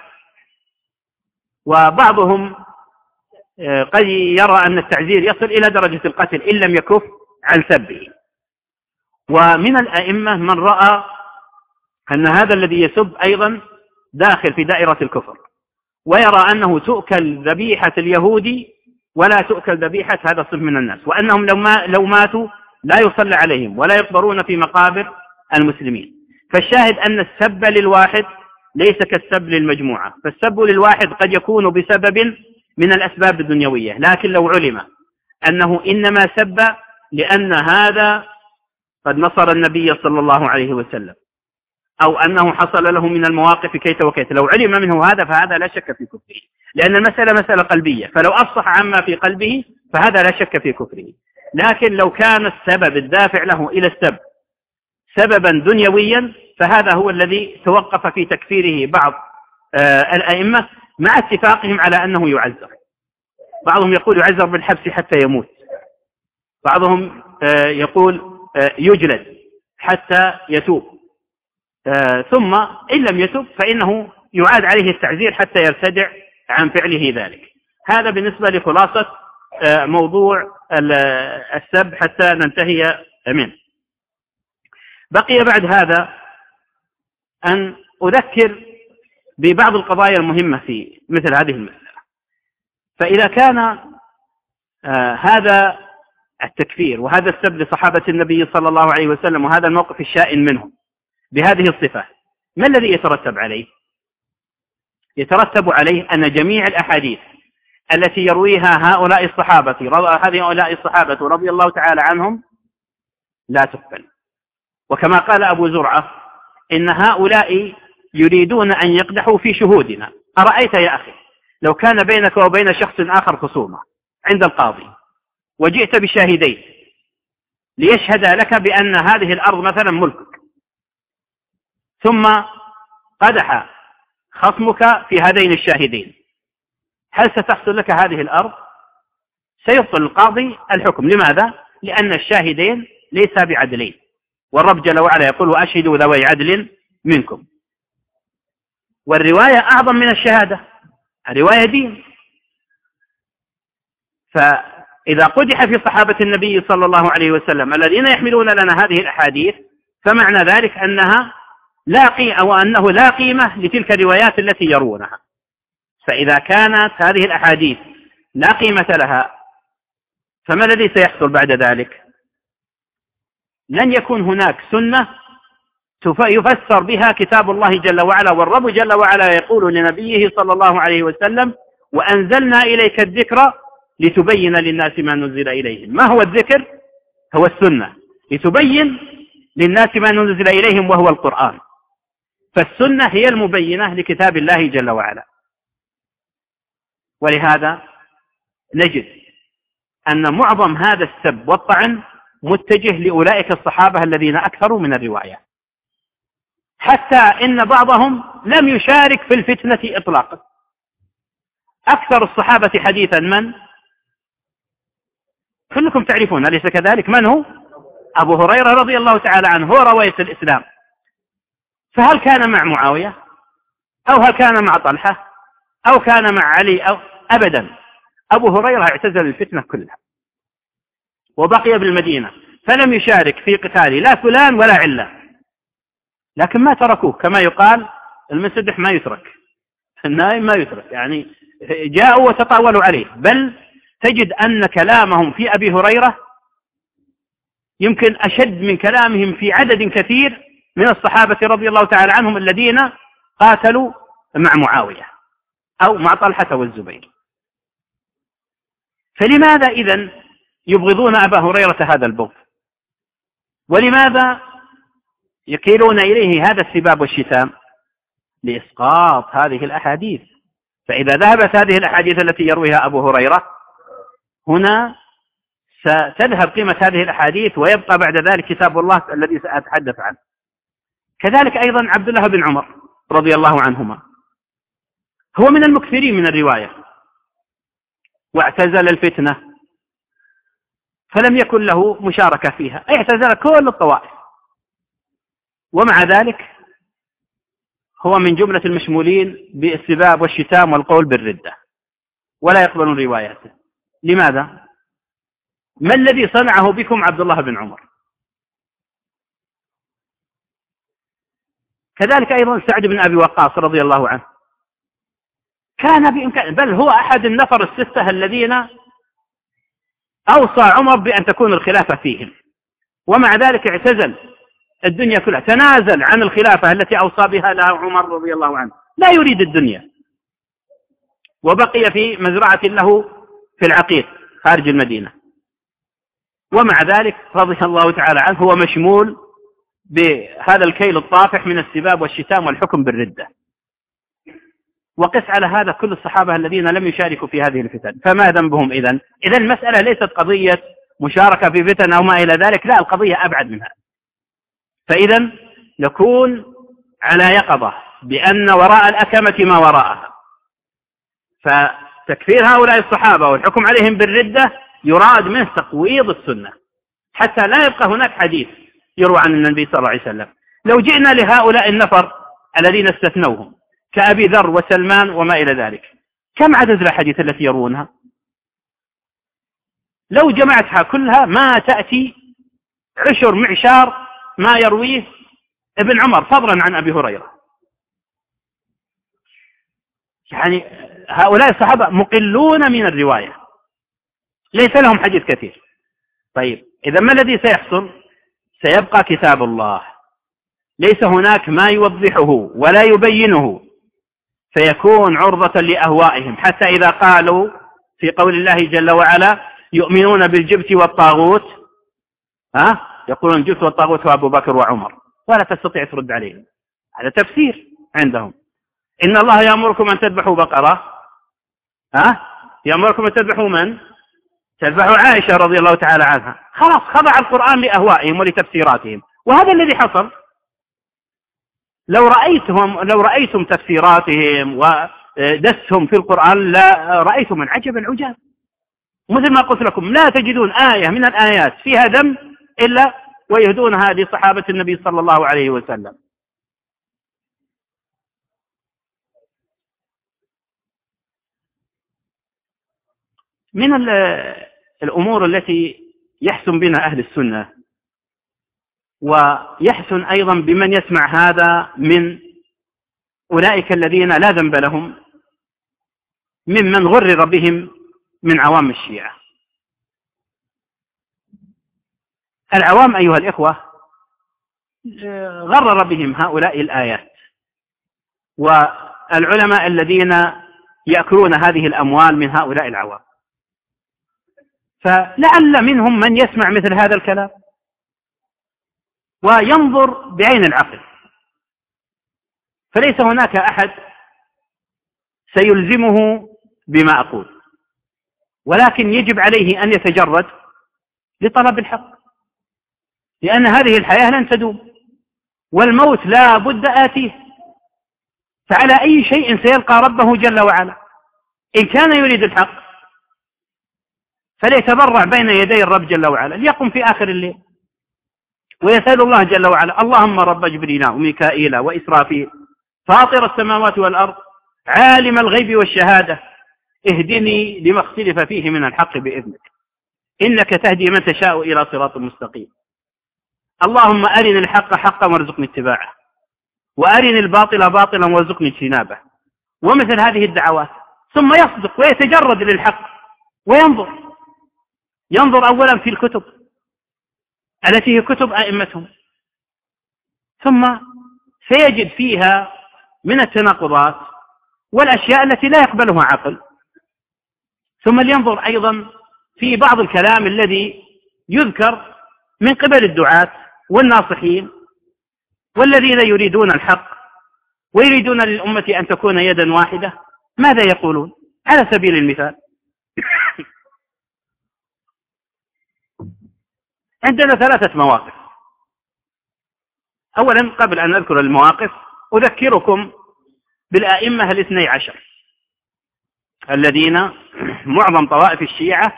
Speaker 2: وبعضهم آه، قد يرى أن التعزير يصل إلى درجة القتل إن لم يكف عن سبه ومن الأئمة من رأى أن هذا الذي يسب أيضا داخل في دائرة الكفر ويرى أنه تؤكل ذبيحة اليهودي ولا تؤكل ذبيحة هذا الصنف من الناس وأنهم لو, ما لو ماتوا لا يصلى عليهم ولا يقبرون في مقابر المسلمين فالشاهد أن السب للواحد ليس كالسب للمجموعة فالسب للواحد قد يكون بسبب من الأسباب الدنيوية لكن لو علم أنه إنما سب لأن هذا قد نصر النبي صلى الله عليه وسلم أو أنه حصل له من المواقف كيت وكيت لو علم منه هذا فهذا لا شك في كفره لأن المسألة مسألة قلبية فلو أفصح عما في قلبه فهذا لا شك في كفره لكن لو كان السبب الدافع له إلى السب سببا دنيويا فهذا هو الذي توقف في تكفيره بعض آه، الأئمة مع اتفاقهم على أنه يعزر بعضهم يقول يعزر بالحبس حتى يموت بعضهم آه، يقول يجلد حتى يتوب آه، ثم إن لم يتوب فإنه يعاد عليه التعزير حتى يرتدع عن فعله ذلك هذا بالنسبة لخلاصة آه، موضوع السب حتى ننتهي منه بقي بعد هذا أن أذكر ببعض القضايا المهمة في مثل هذه المسألة فإذا كان آه، هذا التكفير وهذا السب لصحابة النبي صلى الله عليه وسلم وهذا الموقف الشائن منهم بهذه الصفة ما الذي يترتب عليه يترتب عليه أن جميع الأحاديث التي يرويها هؤلاء الصحابة هؤلاء الصحابة رضي الله تعالى عنهم لا تقبل وكما قال أبو زرعة إن هؤلاء يريدون أن يقدحوا في شهودنا أرأيت يا أخي لو كان بينك وبين شخص آخر خصومة عند القاضي وجئت بشاهدين ليشهدا لك بأن هذه الأرض مثلا ملكك ثم قدح خصمك في هذين الشاهدين هل ستحصل لك هذه الأرض سيبطل القاضي الحكم لماذا لأن الشاهدين ليسا بعدلين والرب جل وعلا يقول وأشهدوا ذوي عدل منكم والرواية أعظم من الشهادة الرواية دين ف إذا قدح في صحابة النبي صلى الله عليه وسلم الذين يحملون لنا هذه الأحاديث فمعنى ذلك أنها لا قيمة أو أنه لا قيمة لتلك الروايات التي يروونها فإذا كانت هذه الأحاديث لا قيمة لها فما الذي سيحصل بعد ذلك لن يكون هناك سنة يفسر بها كتاب الله جل وعلا والرب جل وعلا يقول لنبيه صلى الله عليه وسلم وأنزلنا إليك الذكر لتبين للناس ما نزل إليهم ما هو الذكر هو السنة لتبين للناس ما نزل إليهم وهو القرآن فالسنة هي المبينة لكتاب الله جل وعلا ولهذا نجد أن معظم هذا السب والطعن متجه لأولئك الصحابة الذين أكثروا من الرواية حتى إن بعضهم لم يشارك في الفتنة إطلاقا أكثر الصحابة حديثا من كلكم تعرفون أليس كذلك من هو أبو هريرة رضي الله تعالى عنه هو روية الإسلام فهل كان مع معاوية أو هل كان مع طلحة أو كان مع علي أو أبدا أبو هريرة اعتزل الفتنة كلها وبقي بالمدينة فلم يشارك في قتال لا فلان ولا علة لكن ما تركوه كما يقال المسدح ما يترك النائم ما يترك يعني جاءوا وتطاولوا عليه بل تجد أن كلامهم في أبي هريرة يمكن أشد من كلامهم في عدد كثير من الصحابة رضي الله تعالى عنهم الذين قاتلوا مع معاوية أو مع طلحة والزبير فلماذا إذا يبغضون أبا هريرة هذا البغض ولماذا يكيلون إليه هذا السباب والشتام لإسقاط هذه الأحاديث فإذا ذهبت هذه الأحاديث التي يرويها أبو هريرة هنا ستذهب قيمة هذه الأحاديث ويبقى بعد ذلك كتاب الله الذي سأتحدث عنه كذلك أيضا عبد الله بن عمر رضي الله عنهما هو من المكثرين من الرواية واعتزل الفتنة فلم يكن له مشاركة فيها اعتزل كل الطوائف ومع ذلك هو من جملة المشمولين بالسباب والشتام والقول بالردة ولا يقبلون رواياته لماذا ما الذي صنعه بكم عبد الله بن عمر كذلك أيضا سعد بن أبي وقاص رضي الله عنه كان بإمكان بل هو أحد النفر الستة الذين أوصى عمر بأن تكون الخلافة فيهم ومع ذلك اعتزل الدنيا كلها تنازل عن الخلافة التي أوصى بها لها عمر رضي الله عنه لا يريد الدنيا وبقي في مزرعة له في العقيق خارج المدينة ومع ذلك رضي الله تعالى عنه هو مشمول بهذا الكيل الطافح من السباب والشتام والحكم بالردة وقس على هذا كل الصحابة الذين لم يشاركوا في هذه الفتن فما ذنبهم إذن إذن المسألة ليست قضية مشاركة في فتن أو ما إلى ذلك لا القضية أبعد منها فإذا نكون على يقظة بأن وراء الأكمة ما وراءها ف تكفير هؤلاء الصحابة والحكم عليهم بالردة يراد منه تقويض السنة حتى لا يبقى هناك حديث يروى عن النبي صلى الله عليه وسلم لو جئنا لهؤلاء النفر الذين استثنوهم كأبي ذر وسلمان وما إلى ذلك كم عدد الأحاديث التي يروونها لو جمعتها كلها ما تأتي عشر معشار ما يرويه ابن عمر فضلا عن أبي هريرة يعني هؤلاء الصحابة مقلون من الرواية ليس لهم حديث كثير طيب إذا ما الذي سيحصل سيبقى كتاب الله ليس هناك ما يوضحه ولا يبينه فيكون عرضة لأهوائهم حتى إذا قالوا في قول الله جل وعلا يؤمنون بالجبت والطاغوت ها يقولون الجبت والطاغوت وأبو بكر وعمر ولا تستطيع ترد عليهم هذا تفسير عندهم إن الله يأمركم أن تذبحوا بقرة ها يأمركم أن تذبحوا من تذبحوا عائشة رضي الله تعالى عنها خلاص خضع القرآن لأهوائهم ولتفسيراتهم وهذا الذي حصل لو رأيتهم لو رأيتم تفسيراتهم ودسهم في القرآن لرأيتم من عجبا عجاب مثل ما قلت لكم لا تجدون آية من الآيات فيها دم إلا ويهدونها لصحابة النبي صلى الله عليه وسلم من الأمور التي يحسن بنا أهل السنة ويحسن أيضا بمن يسمع هذا من أولئك الذين لا ذنب لهم ممن غرر بهم من عوام الشيعة
Speaker 1: العوام أيها
Speaker 2: الإخوة غرر بهم هؤلاء الآيات والعلماء الذين يأكلون هذه الأموال من هؤلاء العوام فلعل منهم من يسمع مثل هذا الكلام وينظر بعين العقل فليس هناك أحد سيلزمه بما أقول ولكن يجب عليه أن يتجرد لطلب الحق لأن هذه الحياة لن تدوم والموت لا بد آتيه فعلى أي شيء سيلقى ربه جل وعلا إن كان يريد الحق فليتبرع بين يدي الرب جل وعلا ليقم في آخر الليل ويسأل الله جل وعلا اللهم رب جبريل وميكائيل وإسرافيل فاطر السماوات والأرض عالم الغيب والشهادة اهدني لما اختلف فيه من الحق بإذنك إنك تهدي من تشاء إلى صراط مستقيم اللهم أرني الحق حقا وارزقني اتباعه وأرني الباطل باطلا وارزقني اجتنابه ومثل هذه الدعوات ثم يصدق ويتجرد للحق وينظر ينظر أولا في الكتب التي هي كتب أئمتهم ثم سيجد فيها من التناقضات والأشياء التي لا يقبلها عقل ثم لينظر أيضا في بعض الكلام الذي يذكر من قبل الدعاة والناصحين والذين يريدون الحق ويريدون للأمة أن تكون يدا واحدة ماذا يقولون على سبيل المثال عندنا ثلاثة مواقف أولا قبل أن أذكر المواقف أذكركم بالآئمة الاثني عشر الذين [clears throat] معظم طوائف الشيعة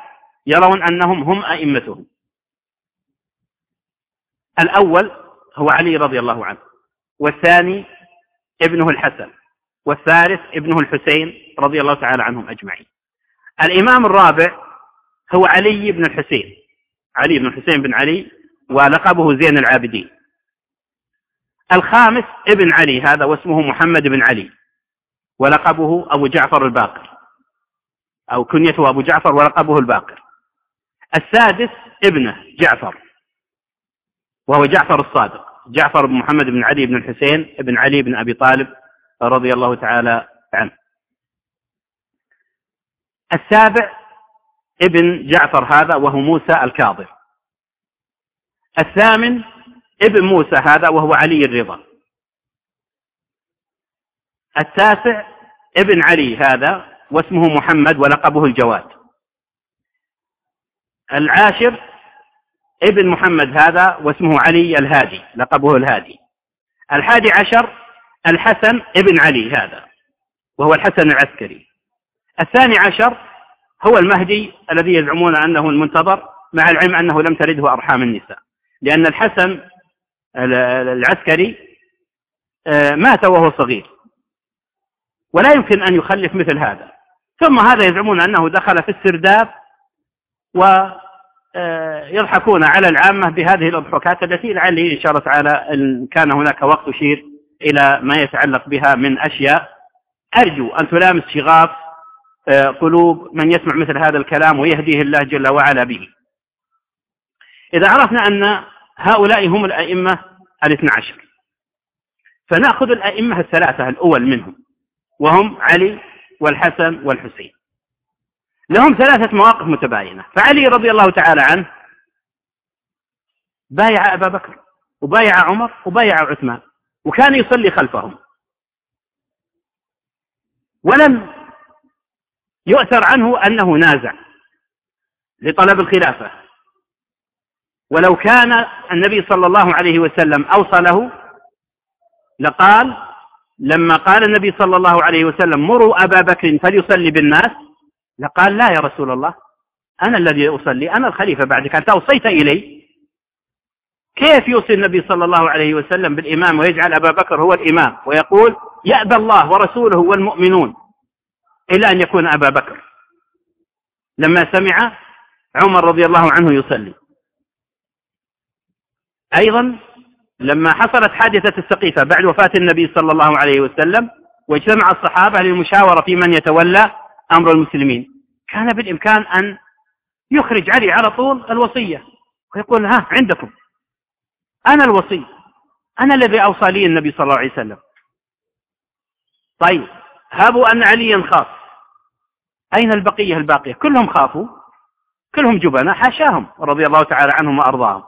Speaker 2: يرون أنهم هم أئمتهم الأول هو علي رضي الله عنه والثاني ابنه الحسن والثالث ابنه الحسين رضي الله تعالى عنهم أجمعين الإمام الرابع هو علي بن الحسين علي بن الحسين بن علي ولقبه زين العابدين الخامس ابن علي هذا واسمه محمد بن علي ولقبه أبو جعفر الباقر أو كنيته أبو جعفر ولقبه الباقر السادس ابنه جعفر وهو جعفر الصادق جعفر بن محمد بن علي بن الحسين بن علي بن أبي طالب رضي الله تعالى عنه السابع ابن جعفر هذا وهو موسى الكاظم الثامن ابن موسى هذا وهو علي الرضا التاسع ابن علي هذا واسمه محمد ولقبه الجواد العاشر ابن محمد هذا واسمه علي الهادي لقبه الهادي الحادي عشر الحسن ابن علي هذا وهو الحسن العسكري الثاني عشر هو المهدي الذي يزعمون أنه المنتظر مع العلم أنه لم ترده أرحام النساء لأن الحسن العسكري آه، مات وهو صغير ولا يمكن أن يخلف مثل هذا ثم هذا يزعمون أنه دخل في السرداب ويضحكون آه، على العامة بهذه الأضحكات التي لعلي إن شاء الله تعالى إن كان هناك وقت أشير إلى ما يتعلق بها من أشياء أرجو أن تلامس شغاف آه، قلوب من يسمع مثل هذا الكلام ويهديه الله جل وعلا به إذا عرفنا أن هؤلاء هم الأئمة الاثنى عشر فنأخذ الأئمة الثلاثة الأول منهم وهم علي والحسن والحسين لهم ثلاثة مواقف متباينة فعلي رضي الله تعالى عنه بايع أبا بكر وبايع عمر وبايع عثمان وكان يصلي خلفهم ولم يؤثر عنه أنه نازع لطلب الخلافة ولو كان النبي صلى الله عليه وسلم أوصله لقال لما قال النبي صلى الله عليه وسلم مروا أبا بكر فليصلي بالناس لقال لا يا رسول الله أنا الذي أصلي أنا الخليفة بعدك أنت أوصيت إلي كيف يوصي النبي صلى الله عليه وسلم بالإمام ويجعل أبا بكر هو الإمام ويقول يأبى الله ورسوله والمؤمنون إلى أن يكون أبا بكر لما سمع عمر رضي الله عنه يصلي أيضا لما حصلت حادثة السقيفة بعد وفاة النبي صلى الله عليه وسلم واجتمع الصحابة للمشاورة في من يتولى أمر المسلمين كان بالإمكان أن يخرج علي على طول الوصية ويقول ها عندكم أنا الوصي أنا الذي أوصى لي النبي صلى الله عليه وسلم طيب هابوا أن عليا خاف أين البقية الباقية كلهم خافوا كلهم جبناء حاشاهم رضي الله تعالى عنهم وأرضاهم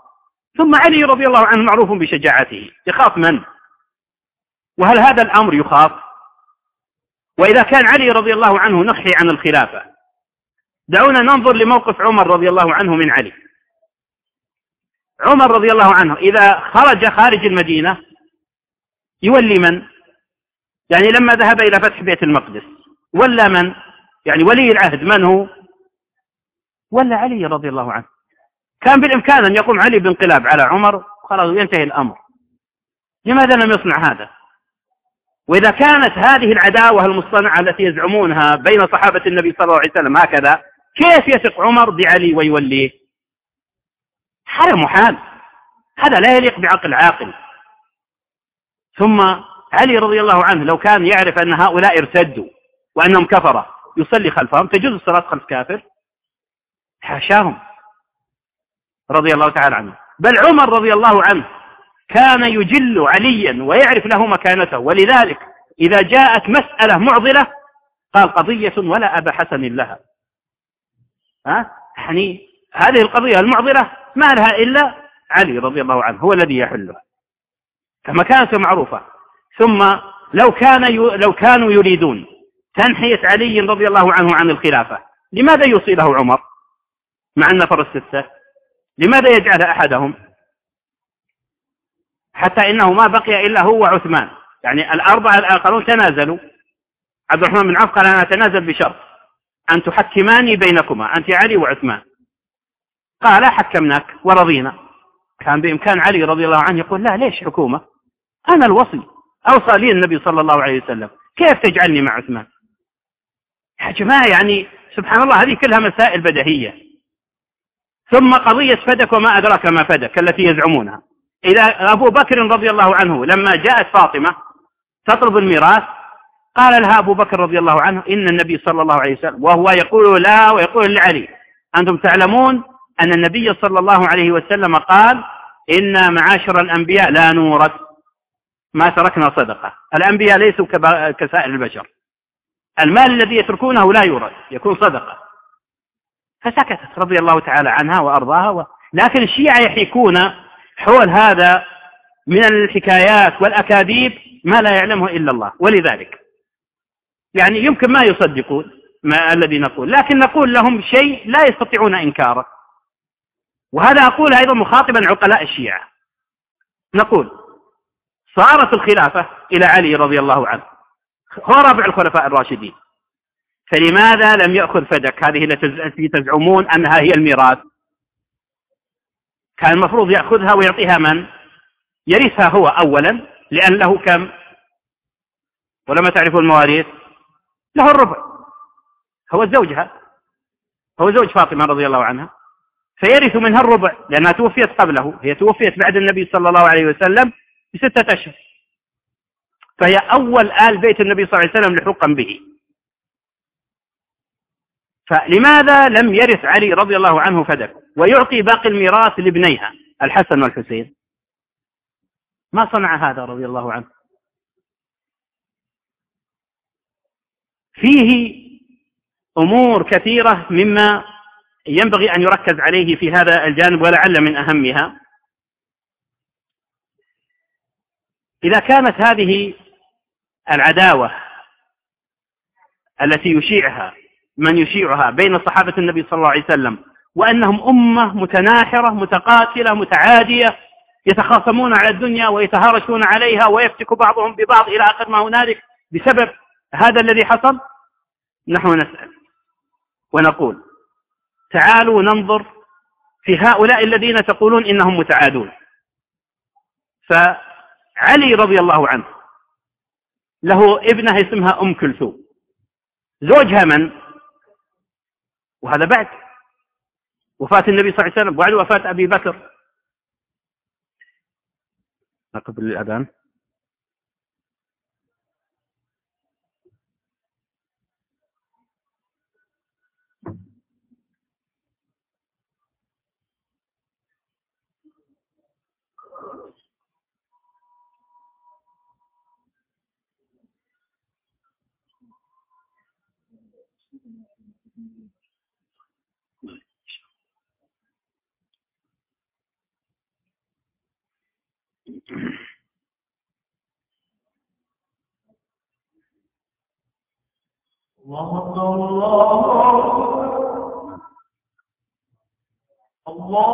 Speaker 2: ثم علي رضي الله عنه معروف بشجاعته يخاف من وهل هذا الأمر يخاف وإذا كان علي رضي الله عنه نحي عن الخلافة دعونا ننظر لموقف عمر رضي الله عنه من علي عمر رضي الله عنه إذا خرج خارج المدينة يولي من يعني لما ذهب إلى فتح بيت المقدس ولا من يعني ولي العهد من هو ولا علي رضي الله عنه كان بالإمكان أن يقوم علي بانقلاب على عمر خلاص ينتهي الأمر لماذا لم يصنع هذا وإذا كانت هذه العداوة المصطنعة التي يزعمونها بين صحابة النبي صلى الله عليه وسلم هكذا كيف يثق عمر بعلي ويوليه هذا محال هذا لا يليق بعقل عاقل ثم علي رضي الله عنه لو كان يعرف أن هؤلاء ارتدوا وأنهم كفرة يصلي خلفهم تجوز الصلاة خلف كافر حاشاهم رضي الله تعالى عنه بل عمر رضي الله عنه كان يجل عليا ويعرف له مكانته ولذلك إذا جاءت مسألة معضلة قال قضية ولا أبا حسن لها ها؟ يعني هذه القضية المعضلة ما لها إلا علي رضي الله عنه هو الذي يحلها فمكانته معروفة ثم لو كان لو كانوا يريدون تنحية علي رضي الله عنه عن الخلافة لماذا يصيله عمر مع النفر الستة لماذا يجعل أحدهم حتى إنه ما بقي إلا هو وعثمان يعني الأربعة الآخرون تنازلوا عبد الرحمن بن عوف قال أنا أتنازل بشرط أن تحكماني بينكما أنت علي وعثمان قال حكمناك ورضينا كان بإمكان علي رضي الله عنه يقول لا ليش حكومة أنا الوصي أوصى لي النبي صلى الله عليه وسلم كيف تجعلني مع عثمان يا جماعة يعني سبحان الله هذه كلها مسائل بدهية ثم قضية فدك وما أدراك ما فدك التي يزعمونها إلى أبو بكر رضي الله عنه لما جاءت فاطمة تطلب الميراث قال لها أبو بكر رضي الله عنه إن النبي صلى الله عليه وسلم وهو يقول لا ويقول لعلي أنتم تعلمون أن النبي صلى الله عليه وسلم قال إن معاشر الأنبياء لا نورث ما تركنا صدقة الأنبياء ليسوا كسائر البشر المال الذي يتركونه لا يورث يكون صدقة فسكتت رضي الله تعالى عنها وأرضاها و... لكن الشيعة يحكون حول هذا من الحكايات والأكاذيب ما لا يعلمه إلا الله ولذلك يعني يمكن ما يصدقون ما الذي نقول لكن نقول لهم شيء لا يستطيعون إنكاره وهذا أقول أيضا مخاطبا عقلاء الشيعة نقول صارت الخلافة إلى علي رضي الله عنه هو رابع الخلفاء الراشدين فلماذا لم يأخذ فدك هذه التي تزعمون أنها هي الميراث كان المفروض يأخذها ويعطيها من يرثها هو أولا لأن له كم ولما تعرفوا المواريث له الربع هو زوجها هو زوج فاطمة رضي الله عنها فيرث منها الربع لأنها توفيت قبله هي توفيت بعد النبي صلى الله عليه وسلم بستة أشهر فهي أول آل بيت النبي صلى الله عليه وسلم لحقا به فلماذا لم يرث علي رضي الله عنه فدك ويعطي باقي الميراث لابنيها الحسن والحسين ما صنع هذا رضي الله عنه فيه أمور كثيرة مما ينبغي أن يركز عليه في هذا الجانب ولعل من أهمها إذا كانت هذه العداوة التي يشيعها من يشيعها بين صحابة النبي صلى الله عليه وسلم وأنهم أمة متناحرة متقاتلة متعادية يتخاصمون على الدنيا ويتهارشون عليها ويفتك بعضهم ببعض إلى آخر ما هنالك بسبب هذا الذي حصل نحن نسأل ونقول تعالوا ننظر في هؤلاء الذين تقولون إنهم متعادون ف علي رضي الله عنه له ابنة اسمها أم كلثوم زوجها من وهذا بعد وفاة النبي صلى الله عليه وسلم بعد وفاة أبي بكر نقبل الأذان
Speaker 1: الله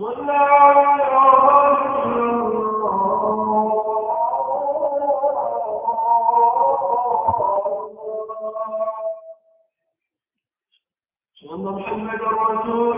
Speaker 1: محمد رسول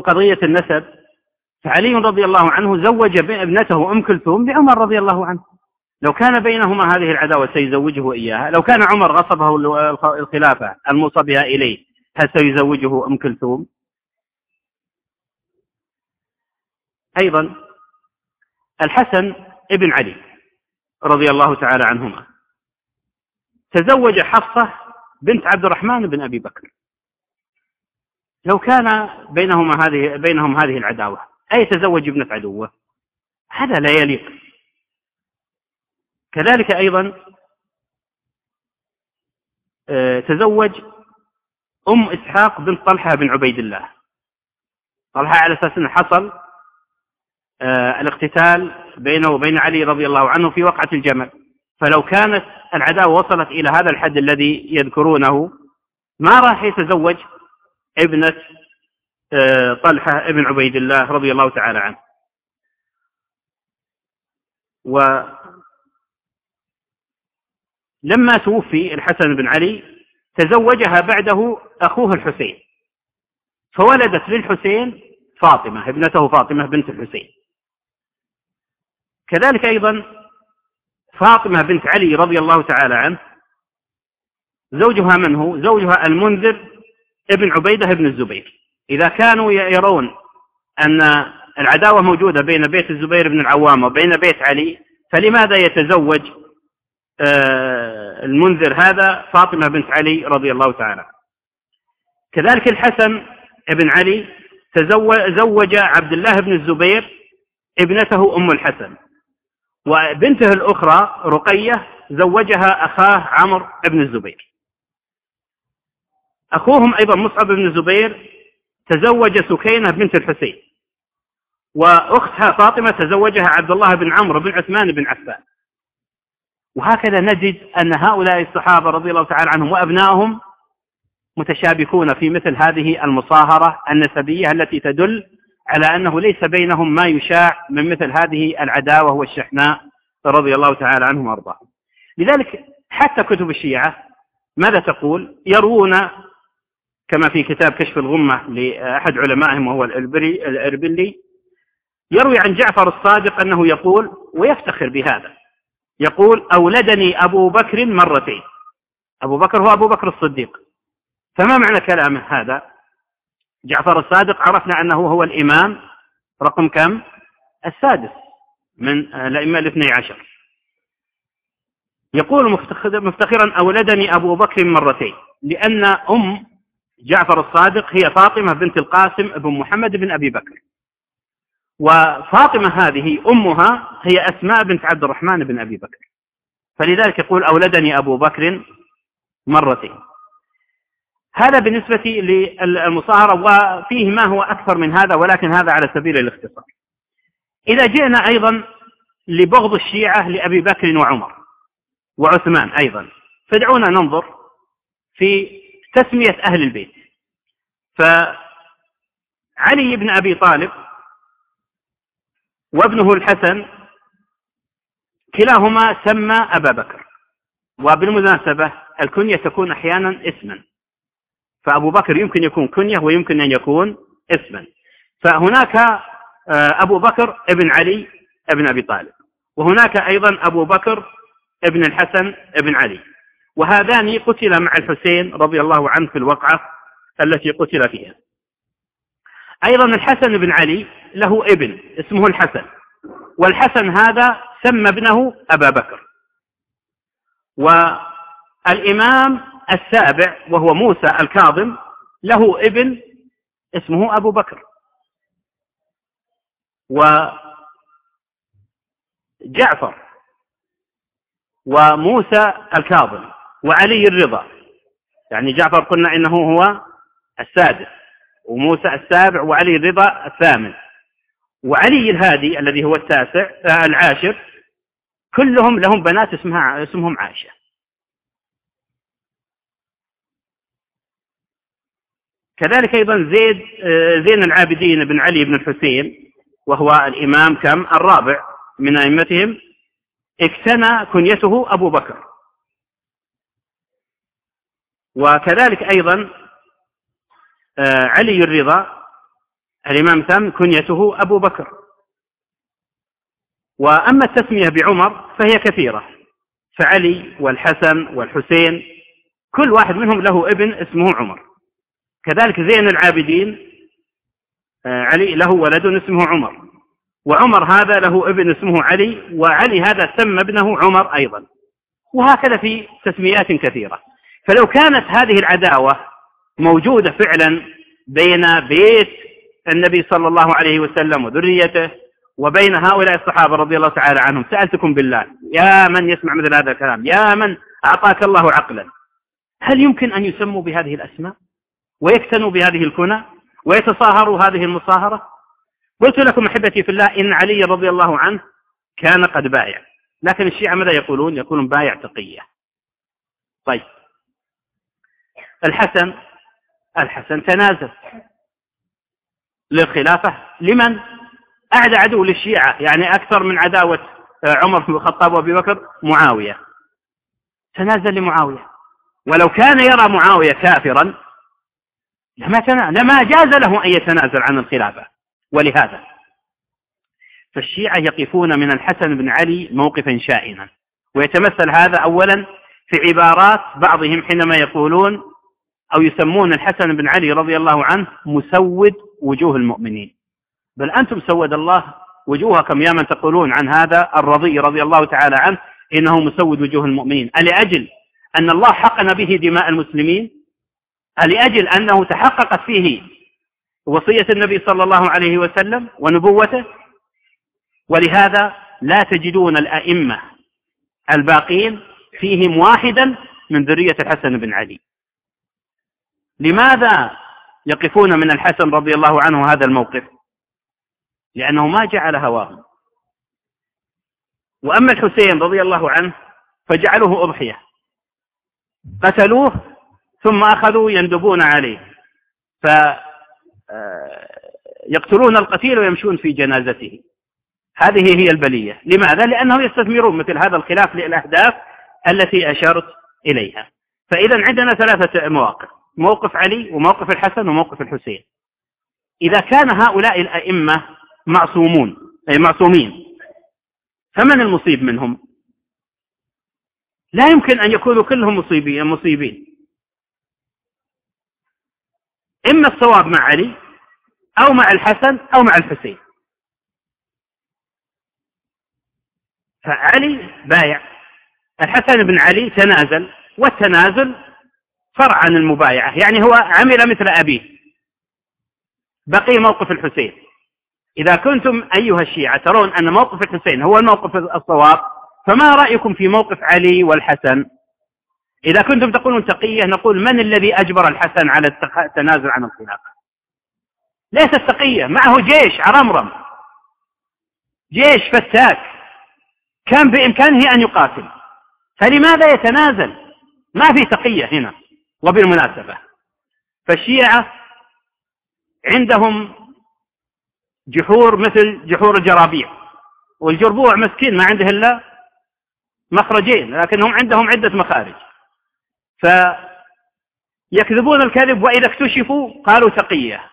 Speaker 2: تقول قضية النسب فعلي رضي الله عنه زوج ابنته أم كلثوم لعمر رضي الله عنه لو كان بينهما هذه العداوة سيزوجه إياها لو كان عمر غصبه الخلافة الموصى بها إليه هل سيزوجه أم كلثوم أيضا الحسن ابن علي رضي الله تعالى عنهما تزوج حفصة بنت عبد الرحمن بن أبي بكر لو كان بينهما هذه بينهم هذه العداوة أي تزوج ابنة عدوه هذا لا يليق كذلك أيضا آه، تزوج أم إسحاق بنت طلحة بن عبيد الله طلحة على أساس أنه حصل آه، الاقتتال بينه وبين علي رضي الله عنه في وقعة الجمل فلو كانت العداوة وصلت إلى هذا الحد الذي يذكرونه ما راح يتزوج ابنة آه، طلحة ابن عبيد الله رضي الله تعالى عنه ولما توفي الحسن بن علي تزوجها بعده أخوه الحسين فولدت للحسين فاطمة ابنته فاطمة بنت الحسين كذلك أيضا فاطمة بنت علي رضي الله تعالى عنه زوجها من هو زوجها المنذر ابن عبيدة ابن الزبير إذا كانوا يرون أن العداوة موجودة بين بيت الزبير بن العوام وبين بيت علي فلماذا يتزوج آه، المنذر هذا فاطمة بنت علي رضي الله تعالى كذلك الحسن بن علي زوج عبد الله بن الزبير ابنته أم الحسن وبنته الأخرى رقية زوجها أخاه عمرو بن الزبير أخوهم أيضا مصعب بن الزبير تزوج سكينة بنت الحسين وأختها فاطمة تزوجها عبد الله بن عمرو بن عثمان بن عفان وهكذا نجد أن هؤلاء الصحابة رضي الله تعالى عنهم وأبنائهم متشابكون في مثل هذه المصاهرة النسبية التي تدل على أنه ليس بينهم ما يشاع من مثل هذه العداوة والشحناء رضي الله تعالى عنهم وأرضاهم لذلك حتى كتب الشيعة ماذا تقول يروون كما في كتاب كشف الغمة لأحد علمائهم وهو الإربلي, الإربلي يروي عن جعفر الصادق أنه يقول ويفتخر بهذا يقول أولدني أبو بكر مرتين أبو بكر هو أبو بكر الصديق فما معنى كلامه هذا جعفر الصادق عرفنا أنه هو الإمام رقم كم السادس من الأئمة الاثني عشر يقول مفتخرا أولدني أبو بكر مرتين لأن أم جعفر الصادق هي فاطمة بنت القاسم بن محمد بن أبي بكر وفاطمة هذه أمها هي أسماء بنت عبد الرحمن بن أبي بكر فلذلك يقول أولدني أبو بكر مرتين هذا بالنسبة للمصاهرة وفيه ما هو أكثر من هذا ولكن هذا على سبيل الاختصار إذا جئنا أيضا لبغض الشيعة لأبي بكر وعمر وعثمان أيضا فدعونا ننظر في تسمية أهل البيت فعلي بن أبي طالب وابنه الحسن كلاهما سمى أبا بكر وبالمناسبة الكنية تكون أحيانا اسما فأبو بكر يمكن يكون كنية ويمكن أن يكون اسما فهناك آه، أبو بكر ابن علي ابن أبي طالب وهناك أيضا أبو بكر ابن الحسن ابن علي وهذان قتل مع الحسين رضي الله عنه في الوقعة التي قتل فيها أيضا الحسن بن علي له ابن اسمه الحسن والحسن هذا سمى ابنه أبا بكر والإمام السابع وهو موسى الكاظم له ابن اسمه أبو بكر وجعفر وموسى الكاظم وعلي الرضا يعني جعفر قلنا إنه هو السادس وموسى السابع وعلي الرضا الثامن وعلي الهادي الذي هو التاسع آه، العاشر كلهم لهم بنات اسمها اسمهم عائشة كذلك أيضا زيد آه، زين العابدين بن علي بن الحسين وهو الإمام كم الرابع من أئمتهم اكتنى كنيته أبو بكر وكذلك أيضا آه، علي الرضا الإمام ثم كنيته أبو بكر وأما التسمية بعمر فهي كثيرة فعلي والحسن والحسين كل واحد منهم له ابن اسمه عمر كذلك زين العابدين آه، علي له ولد اسمه عمر وعمر هذا له ابن اسمه علي وعلي هذا سمى ابنه عمر أيضا وهكذا في تسميات كثيرة فلو كانت هذه العداوة موجودة فعلا بين بيت النبي صلى الله عليه وسلم وذريته وبين هؤلاء الصحابة رضي الله تعالى عنهم سألتكم بالله يا من يسمع مثل هذا الكلام يا من أعطاك الله عقلا هل يمكن أن يسموا بهذه الأسماء ويكتنوا بهذه الكنى ويتصاهروا هذه المصاهرة قلت لكم أحبتي في الله إن علي رضي الله عنه كان قد بايع لكن الشيعة ماذا يقولون يقولون بايع تقية طيب الحسن الحسن تنازل للخلافة لمن أعلى عدو للشيعة يعني أكثر من عداوة آه، عمر بن الخطاب وأبي بكر معاوية تنازل لمعاوية ولو كان يرى معاوية كافرا لما, لما جاز له أن يتنازل عن الخلافة ولهذا فالشيعة يقفون من الحسن بن علي موقفا شائنا ويتمثل هذا أولا في عبارات بعضهم حينما يقولون أو يسمون الحسن بن علي رضي الله عنه مسود وجوه المؤمنين بل أنتم سود الله وجوهكم يا من تقولون عن هذا الرضي رضي الله تعالى عنه إنه مسود وجوه المؤمنين ألأجل أن الله حقن به دماء المسلمين ألأجل أنه تحققت فيه وصية النبي صلى الله عليه وسلم ونبوته ولهذا لا تجدون الأئمة الباقين فيهم واحدا من ذرية الحسن بن علي لماذا يقفون من الحسن رضي الله عنه هذا الموقف لأنه ما جعل هواهم وأما الحسين رضي الله عنه فجعلوه أضحية قتلوه ثم أخذوا يندبون عليه فيقتلون آه، القتيل ويمشون في جنازته هذه هي البلية لماذا؟ لأنهم يستثمرون مثل هذا الخلاف للأهداف التي أشرت إليها فإذا عندنا ثلاثة مواقف موقف علي وموقف الحسن وموقف الحسين إذا كان هؤلاء الأئمة معصومون أي معصومين فمن المصيب منهم لا يمكن أن يكونوا كلهم مصيبين مصيبين إما الصواب مع علي أو مع الحسن أو مع الحسين فعلي بايع الحسن بن علي تنازل والتنازل فرع عن المبايعة يعني هو عمل مثل أبيه بقي موقف الحسين إذا كنتم أيها الشيعة ترون أن موقف الحسين هو الموقف الصواب فما رأيكم في موقف علي والحسن إذا كنتم تقولون تقية نقول من الذي أجبر الحسن على التنازل عن الخلافة ليس التقية معه جيش عرمرم جيش فتاك كان بإمكانه أن يقاتل فلماذا يتنازل ما في تقية هنا وبالمناسبة فالشيعة عندهم جحور مثل جحور الجرابيع والجربوع مسكين ما عنده إلا مخرجين لكنهم عندهم عدة مخارج فيكذبون الكذب وإذا اكتشفوا قالوا تقية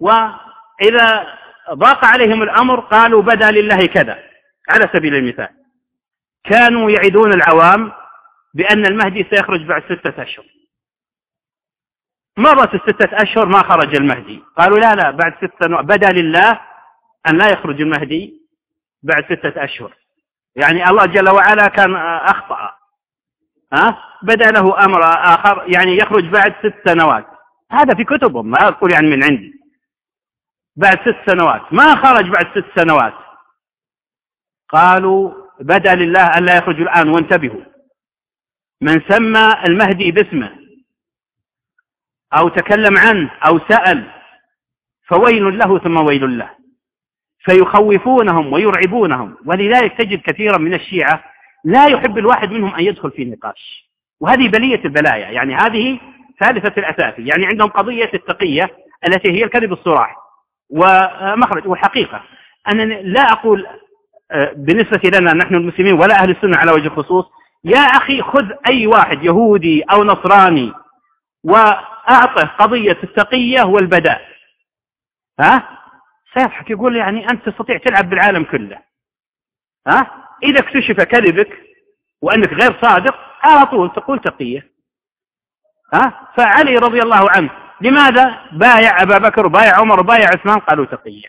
Speaker 2: وإذا ضاق عليهم الأمر قالوا بدا لله كذا على سبيل المثال كانوا يعدون العوام بأن المهدي سيخرج بعد ستة أشهر مرت الستة أشهر ما خرج المهدي قالوا لا لا بعد ستة نوع بدا لله أن لا يخرج المهدي بعد ستة أشهر يعني الله جل وعلا كان أخطأ ها بدا له أمر آخر يعني يخرج بعد ست سنوات هذا في كتبهم ما أقول يعني من عندي بعد ست سنوات ما خرج بعد ست سنوات قالوا بدا لله أن لا يخرج الآن وانتبهوا من سمى المهدي باسمه أو تكلم عنه أو سأل فويل له ثم ويل له فيخوفونهم ويرعبونهم ولذلك تجد كثيرا من الشيعة لا يحب الواحد منهم أن يدخل في نقاش وهذه بلية البلايا يعني هذه ثالثة الأساسي يعني عندهم قضية التقية التي هي الكذب الصراح ومخرج وحقيقة أنا لا أقول آه، بالنسبة لنا نحن المسلمين ولا أهل السنة على وجه الخصوص يا أخي خذ أي واحد يهودي أو نصراني وأعطه قضية التقية والبداء ها سيضحك يقول يعني أنت تستطيع تلعب بالعالم كله ها إذا اكتشف كذبك وأنك غير صادق على طول تقول تقية ها فعلي رضي الله عنه لماذا بايع أبا بكر وبايع عمر وبايع عثمان قالوا تقية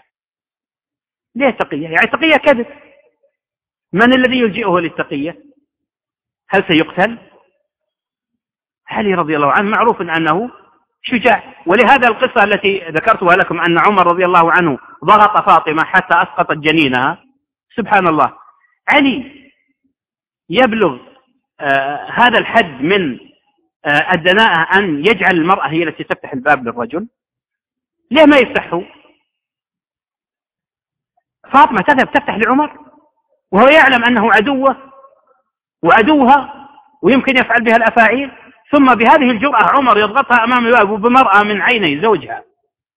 Speaker 2: ليه تقية يعني تقية كذب من الذي يلجئه للتقية هل سيقتل علي رضي الله عنه معروف أنه شجاع ولهذا القصة التي ذكرتها لكم أن عمر رضي الله عنه ضغط فاطمة حتى أسقطت جنينها سبحان الله علي يبلغ آه هذا الحد من آه الدناءة أن يجعل المرأة هي التي تفتح الباب للرجل ليه ما يفتحه فاطمة تذهب تفتح لعمر وهو يعلم أنه عدوه وعدوها ويمكن يفعل بها الأفاعيل ثم بهذه الجرأة عمر يضغطها أمام الباب بمرأة من عيني زوجها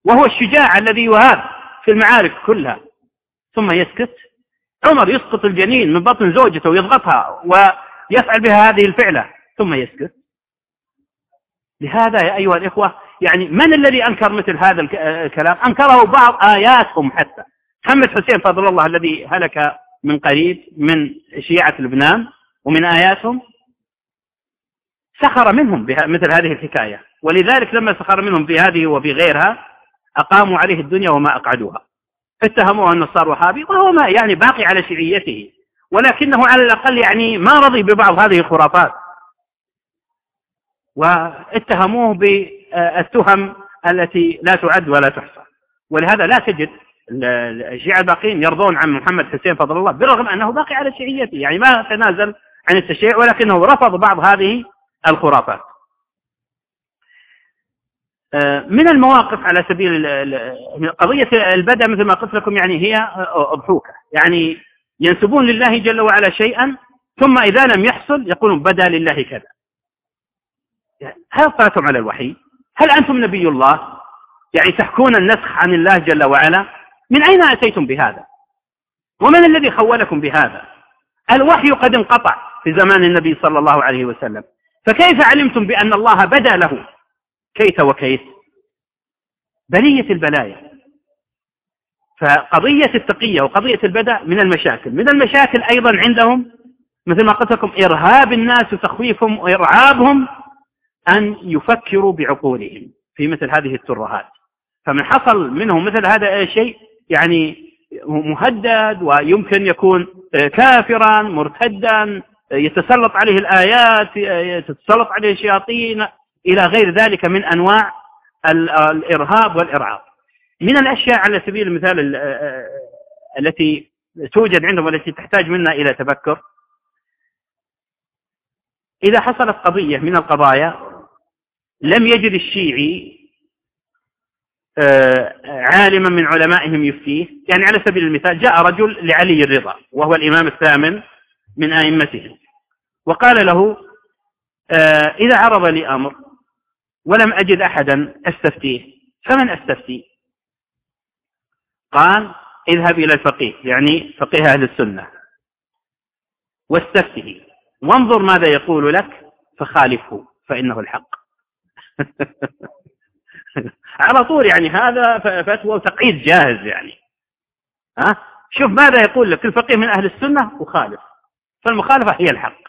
Speaker 2: وهو الشجاع الذي يهاب في المعارك كلها ثم يسكت عمر يسقط الجنين من بطن زوجته ويضغطها ويفعل بها هذه الفعلة ثم يسكت لهذا يا أيها الإخوة يعني من الذي أنكر مثل هذا الكلام أنكره بعض آياتهم حتى محمد حسين فضل الله الذي هلك من قريب من شيعة لبنان ومن آياتهم سخر منهم مثل هذه الحكاية ولذلك لما سخر منهم في هذه وفي غيرها أقاموا عليه الدنيا وما أقعدوها اتهموه أنه صار وهابي وهو ما يعني باقي على شيعيته ولكنه على الأقل يعني ما رضي ببعض هذه الخرافات واتهموه بالتهم التي لا تعد ولا تحصى ولهذا لا تجد الشيعة الباقين يرضون عن محمد حسين فضل الله برغم أنه باقي على شيعيته يعني ما تنازل عن التشيع ولكنه رفض بعض هذه الخرافات آه، من المواقف على سبيل قضية البدع مثل ما قلت لكم يعني هي أضحوكة يعني ينسبون لله جل وعلا شيئا ثم إذا لم يحصل يقولون بدا لله كذا هل اطلعتم على الوحي هل أنتم نبي الله يعني تحكون النسخ عن الله جل وعلا من أين أتيتم بهذا ومن الذي خولكم بهذا الوحي قد انقطع في زمان النبي صلى الله عليه وسلم فكيف علمتم بأن الله بدا له كيف وكيف بلية البلايا فقضية التقية وقضية البدا من المشاكل من المشاكل أيضا عندهم مثل ما قلت لكم إرهاب الناس وتخويفهم وإرعابهم أن يفكروا بعقولهم في مثل هذه الترهات فمن حصل منهم مثل هذا الشيء يعني مهدد ويمكن يكون آه، كافرا مرتدا آه، يتسلط عليه الآيات آه، يتسلط عليه الشياطين إلى غير ذلك من أنواع الإرهاب والإرعاب من الأشياء على سبيل المثال التي توجد عندهم والتي تحتاج منا إلى تفكر إذا حصلت قضية من القضايا لم يجد الشيعي آه، عالما من علمائهم يفتيه يعني على سبيل المثال جاء رجل لعلي الرضا وهو الإمام الثامن من آئمتهم وقال له آه، إذا عرض لي أمر ولم أجد أحدا أستفتيه فمن أستفتي قال اذهب إلى الفقيه يعني فقيه أهل السنة واستفته وانظر ماذا يقول لك فخالفه فإنه الحق [laughs] على طول يعني هذا فتوى وتقعيد جاهز يعني ها شوف ماذا يقول لك الفقيه من أهل السنة وخالف فالمخالفة هي الحق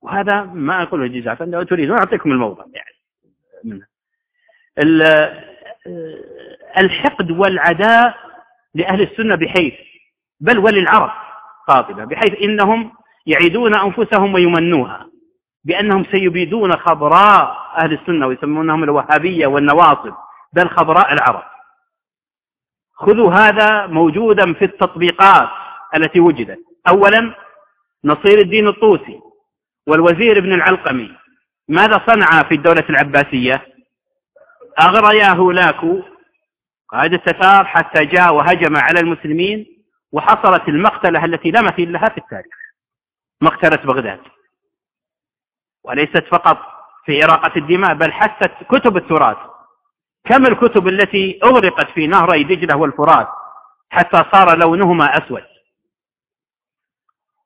Speaker 2: وهذا ما أقوله جزاء لو تريدون أعطيكم الموضع يعني الحقد والعداء لأهل السنة بحيث بل وللعرب قاطبة بحيث إنهم يعيدون أنفسهم ويمنوها بأنهم سيبيدون خبراء أهل السنة ويسمونهم الوهابية والنواصب بل خبراء العرب خذوا هذا موجودا في التطبيقات التي وجدت أولا نصير الدين الطوسي والوزير ابن العلقمي ماذا صنع في الدولة العباسية أغريا هولاكو قائد التتار حتى جاء وهجم على المسلمين وحصلت المقتلة التي لا مثيل لها في التاريخ مقتلة بغداد وليست فقط في إراقة الدماء بل حثت كتب التراث كم الكتب التي أغرقت في نهري دجلة والفرات حتى صار لونهما أسود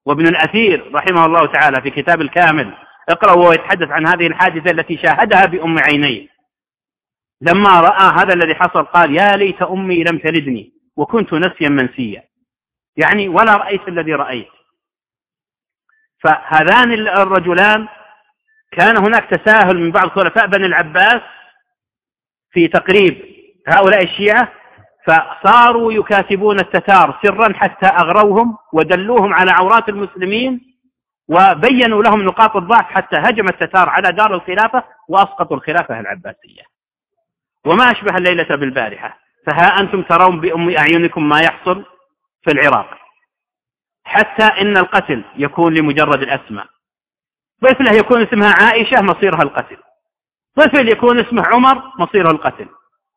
Speaker 2: وابن الأثير رحمه الله تعالى في كتاب الكامل اقرأ وهو يتحدث عن هذه الحادثة التي شاهدها بأم عينيه لما رأى هذا الذي حصل قال يا ليت أمي لم تلدني وكنت نسيا منسيا يعني ولا رأيت الذي رأيت فهذان الرجلان كان هناك تساهل من بعض خلفاء بني العباس في تقريب هؤلاء الشيعة فصاروا يكاتبون التتار سرا حتى أغروهم ودلوهم على عورات المسلمين وبينوا لهم نقاط الضعف حتى هجم التتار على دار الخلافة وأسقطوا الخلافة العباسية وما أشبه الليلة بالبارحة فها أنتم ترون بأم أعينكم ما يحصل في العراق حتى إن القتل يكون لمجرد الأسماء طفله يكون اسمها عائشة مصيرها القتل طفل يكون اسمه عمر مصيره القتل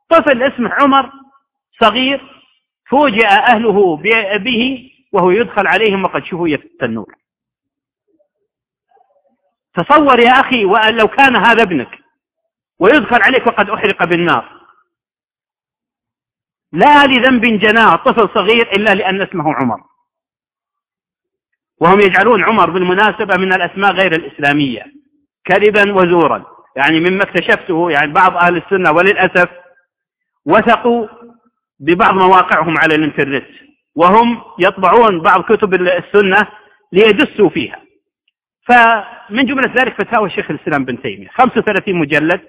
Speaker 2: طفل اسمه عمر صغير فوجئ أهله به وهو يدخل عليهم وقد شهوا النور تصور يا أخي وأن لو كان هذا ابنك ويدخل عليك وقد أحرق بالنار لا لذنب جناه طفل صغير إلا لأن اسمه عمر وهم يجعلون عمر بالمناسبة من الأسماء غير الإسلامية كذبا وزورا يعني مما اكتشفته يعني بعض أهل السنة وللأسف وثقوا ببعض مواقعهم على الانترنت وهم يطبعون بعض كتب السنة ليدسوا فيها فمن جملة ذلك فتاوى الشيخ الإسلام بن تيمية 35 مجلد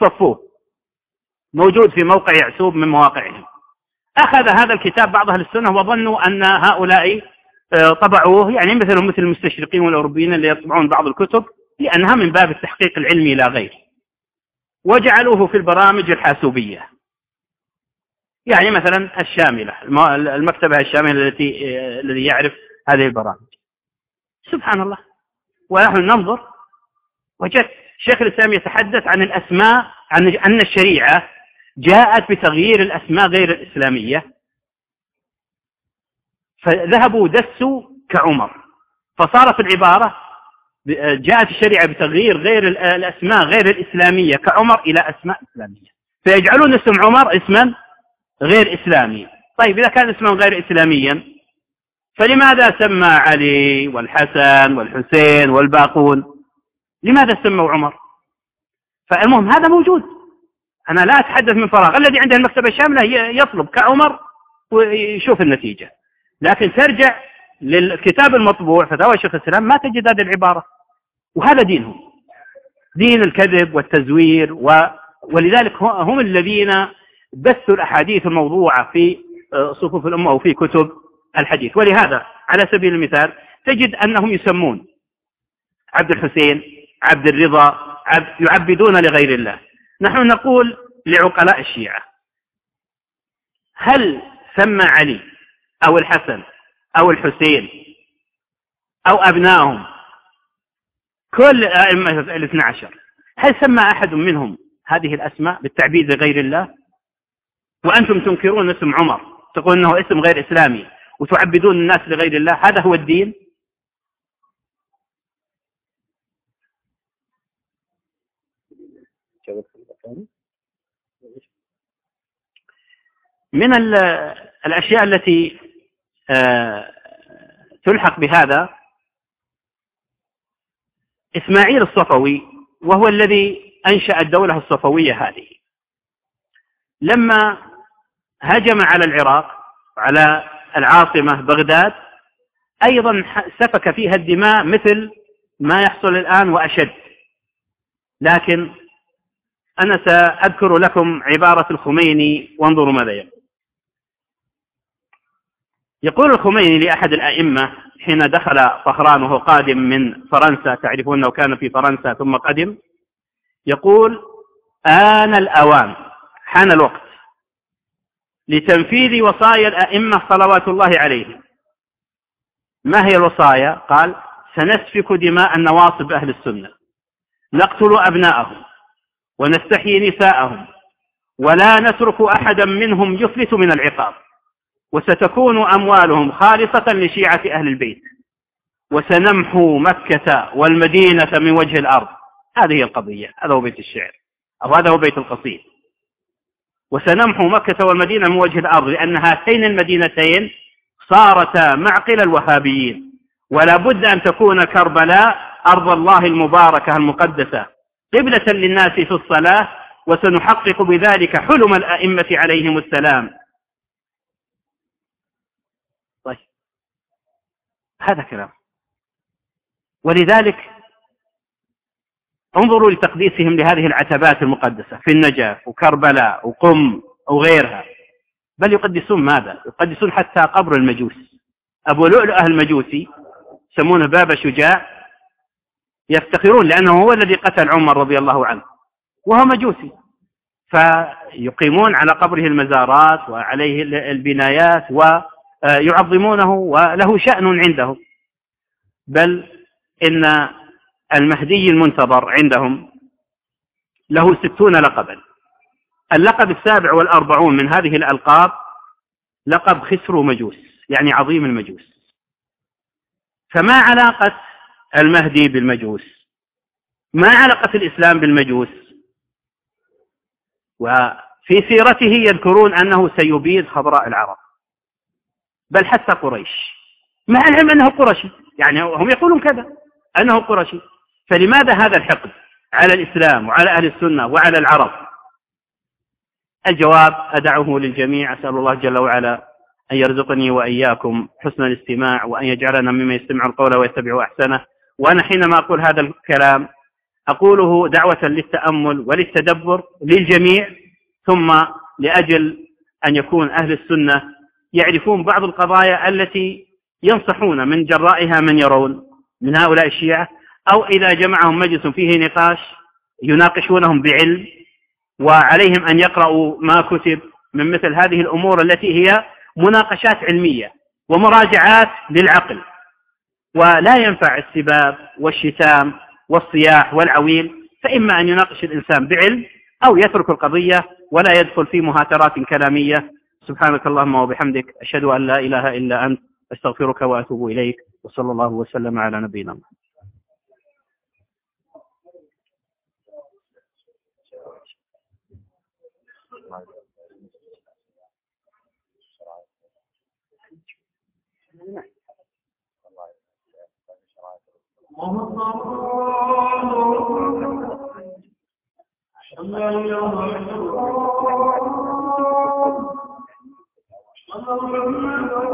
Speaker 2: صفوه موجود في موقع يعسوب من مواقعهم أخذ هذا الكتاب بعض أهل السنة وظنوا أن هؤلاء آه، طبعوه يعني مثلهم مثل المستشرقين والأوروبيين اللي يطبعون بعض الكتب لأنها من باب التحقيق العلمي لا غير وجعلوه في البرامج الحاسوبية يعني مثلا الشاملة المكتبة الشاملة التي آه، الذي يعرف هذه البرامج سبحان الله ونحن ننظر وجدت شيخ الإسلام يتحدث عن الأسماء عن أن الشريعة جاءت بتغيير الأسماء غير الإسلامية فذهبوا دسوا كعمر فصارت العبارة جاءت الشريعة بتغيير غير الأسماء غير الإسلامية كعمر إلى أسماء إسلامية فيجعلون اسم عمر اسما غير إسلامي طيب إذا كان اسما غير إسلاميا فلماذا سمى علي والحسن والحسين والباقون لماذا سموا عمر فالمهم هذا موجود أنا لا أتحدث من فراغ الذي عنده المكتبة الشاملة يطلب كعمر ويشوف النتيجة لكن ترجع للكتاب المطبوع فتاوى الشيخ الاسلام ما تجد هذه العباره وهذا دينهم دين الكذب والتزوير و ولذلك هم الذين بثوا الاحاديث الموضوعه في آه، صفوف الامه وفي كتب الحديث ولهذا على سبيل المثال تجد انهم يسمون عبد الحسين عبد الرضا عبد يعبدون لغير الله نحن نقول لعقلاء الشيعه هل سمى علي أو الحسن أو الحسين أو أبنائهم كل أئمة الاثنى عشر هل سمى أحد منهم هذه الأسماء بالتعبيد لغير الله وأنتم تنكرون اسم عمر تقول أنه اسم غير إسلامي وتعبدون الناس لغير الله هذا هو الدين من الأشياء التي آه، تلحق بهذا إسماعيل الصفوي وهو الذي أنشأ الدولة الصفوية هذه لما هجم على العراق على العاصمة بغداد أيضا سفك فيها الدماء مثل ما يحصل الآن وأشد لكن أنا سأذكر لكم عبارة الخميني وانظروا ماذا يقول يقول الخميني لأحد الأئمة حين دخل طهران وهو قادم من فرنسا تعرفون أنه كان في فرنسا ثم قدم يقول آن الأوان حان الوقت لتنفيذ وصايا الأئمة صلوات الله عليهم ما هي الوصايا قال سنسفك دماء النواصب أهل السنة نقتل أبناءهم ونستحيي نساءهم ولا نترك أحدا منهم يفلت من العقاب وستكون أموالهم خالصة لشيعة أهل البيت وسنمحو مكة والمدينة من وجه الأرض هذه القضية هذا هو بيت الشعر أو هذا هو بيت القصيد وسنمحو مكة والمدينة من وجه الأرض لأن هاتين المدينتين صارتا معقل الوهابيين ولا بد أن تكون كربلاء أرض الله المباركة المقدسة قبلة للناس في الصلاة وسنحقق بذلك حلم الأئمة عليهم السلام هذا كلام ولذلك انظروا لتقديسهم لهذه العتبات المقدسة في النجف وكربلاء وقم وغيرها بل يقدسون ماذا؟ يقدسون حتى قبر المجوس أبو لؤلؤة المجوسي يسمونه باب شجاع يفتخرون لأنه هو الذي قتل عمر رضي الله عنه وهو مجوسي فيقيمون على قبره المزارات وعليه البنايات و آه، يعظمونه وله شأن عندهم بل إن المهدي المنتظر عندهم له ستون لقبا اللقب السابع والأربعون من هذه الألقاب لقب خسر مجوس يعني عظيم المجوس فما علاقة المهدي بالمجوس ما علاقة الإسلام بالمجوس وفي سيرته يذكرون أنه سيبيد خضراء العرب بل حتى قريش مع العلم أنه قرشي يعني هم يقولون كذا أنه قرشي فلماذا هذا الحقد على الإسلام وعلى أهل السنة وعلى العرب الجواب أدعه للجميع أسأل الله جل وعلا أن يرزقني وإياكم حسن الاستماع وأن يجعلنا مما يستمع القول ويتبع أحسنه وأنا حينما أقول هذا الكلام أقوله دعوة للتأمل وللتدبر للجميع ثم لأجل أن يكون أهل السنة يعرفون بعض القضايا التي ينصحون من جرائها من يرون من هؤلاء الشيعة أو إذا جمعهم مجلس فيه نقاش يناقشونهم بعلم وعليهم أن يقرأوا ما كتب من مثل هذه الأمور التي هي مناقشات علمية ومراجعات للعقل ولا ينفع السباب والشتام والصياح والعويل فإما أن يناقش الإنسان بعلم أو يترك القضية ولا يدخل في مهاترات كلامية سبحانك اللهم وبحمدك أشهد أن لا إله إلا أنت أستغفرك وأتوب إليك وصلى الله وسلم على نبينا
Speaker 1: محمد الله أكبر Allahumma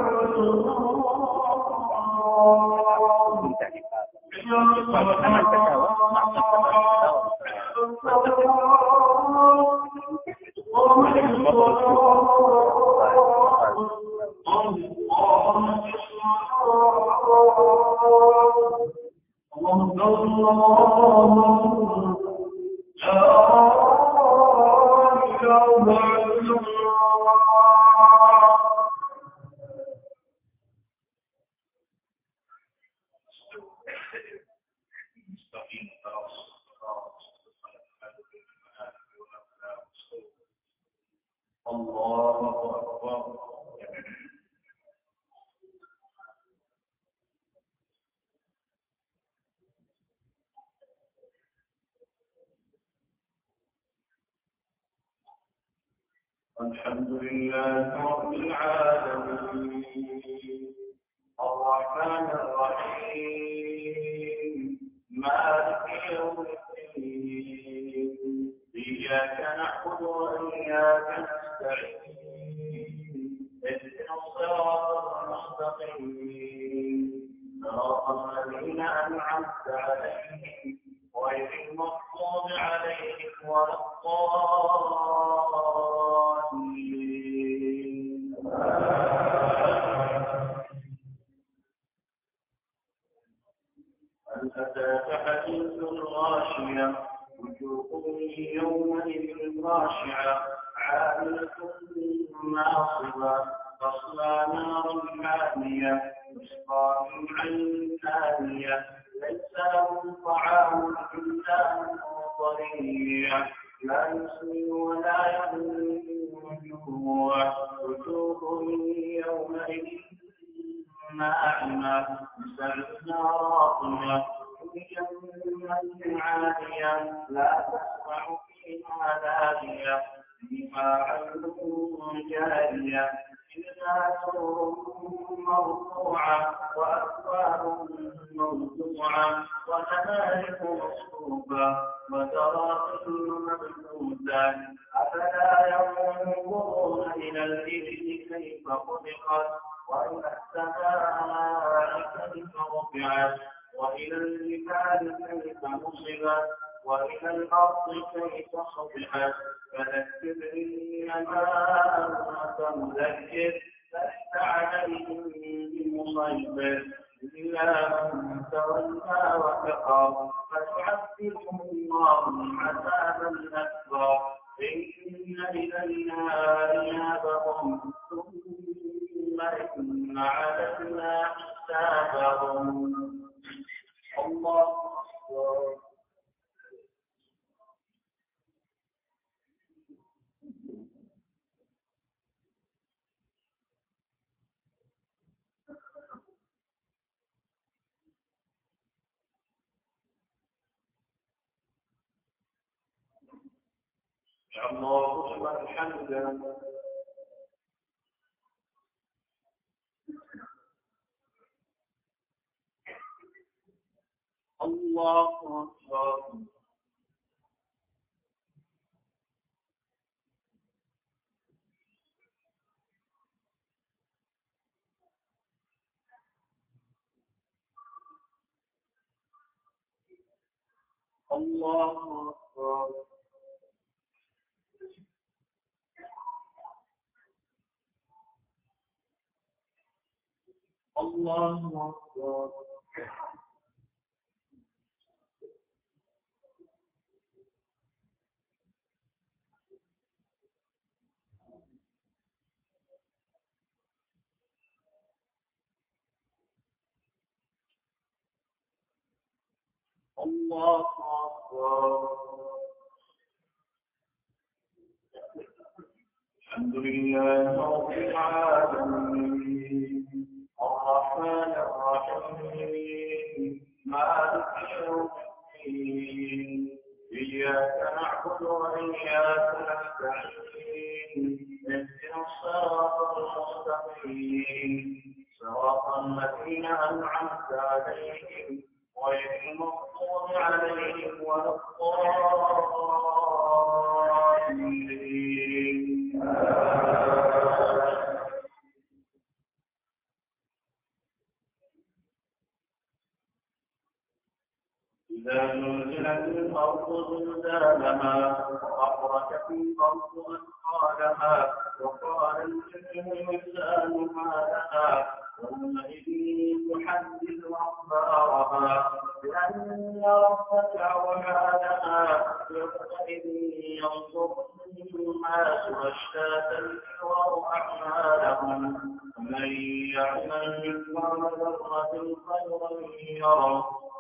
Speaker 1: فإن أعمى سلنا راقيا منصبا ومن الأرض كيف صبحا فذكر إنما أنت مذكر لست عليهم بمسيطر إلا من تولى وكفر الله أكبر الله أكبر Allahu Akbar. Allah Alhamdulillah, Alhamdulillah, Alhamdulillah, الرحمن الرحيم مالك يوم إياك نعبد وإياك نستعين اهدنا الصراط المستقيم صراط الذين أنعمت عليهم غير المغضوب عليهم ولا إذا زلزلت الأرض زلزالها وأخرجت الأرض أثقالها وقال الجن والسأل ما لها يومئذ تحدث أخبارها بأن ربك أوحى لها يومئذ ينظر الناس والشاة الحوار أعمالهم من يعمل مثقال ذرة خيرا يره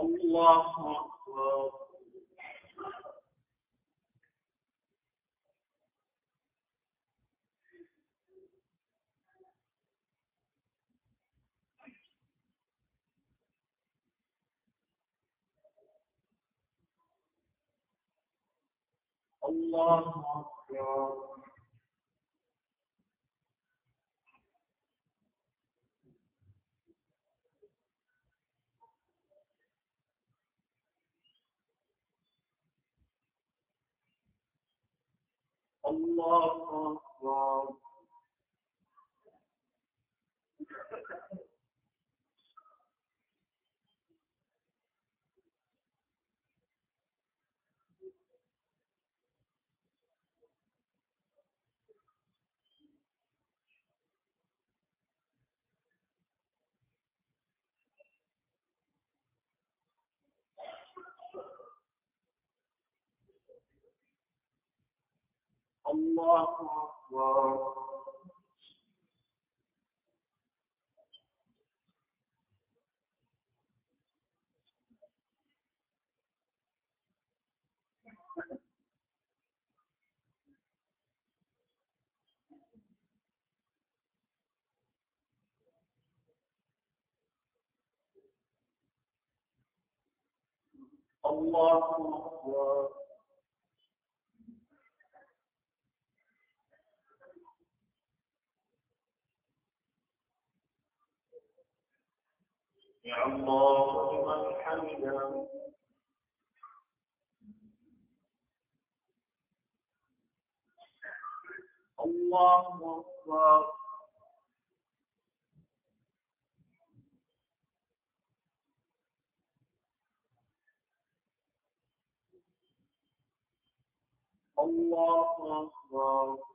Speaker 1: الله أكبر الله أكبر الله أكبر الله أكبر الله أكبر يا الله لمن حمده الله أكبر الله أكبر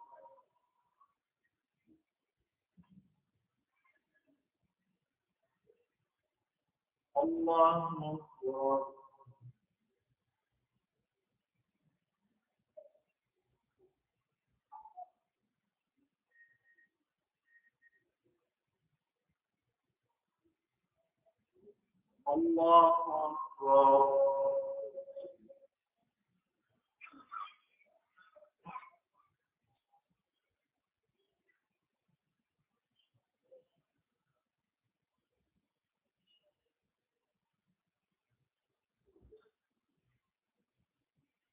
Speaker 1: اللهم اكبر الله أكبر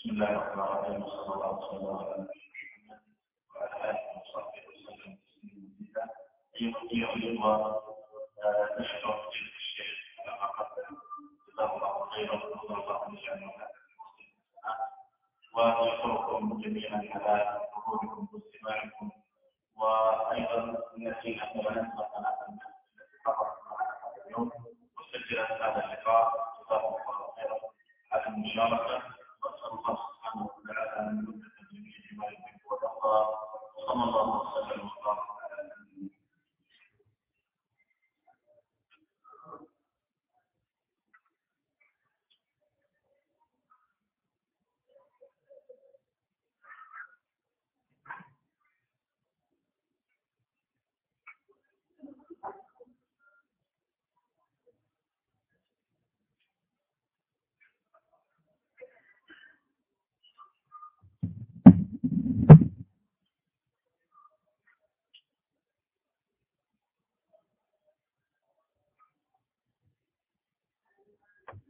Speaker 1: بسم الله الرحمن الرحيم وصلى الله وسلم على محمد وعلى اله وصحبه وسلم تسليما كثيرا ايها الاخوه نشكر فضيله الشيخ على ما قدم جزاه الله خيرا ونسال الله ان يجعلنا ونشكركم جميعا على حضوركم واستماعكم وايضا نسينا هذا اللقاء جزاهم الله خيرا على المشاركه نسأل الله سبحانه وتعالى أن يمدد الجميع بما يحب ويرضى صلى الله وسلم وبارك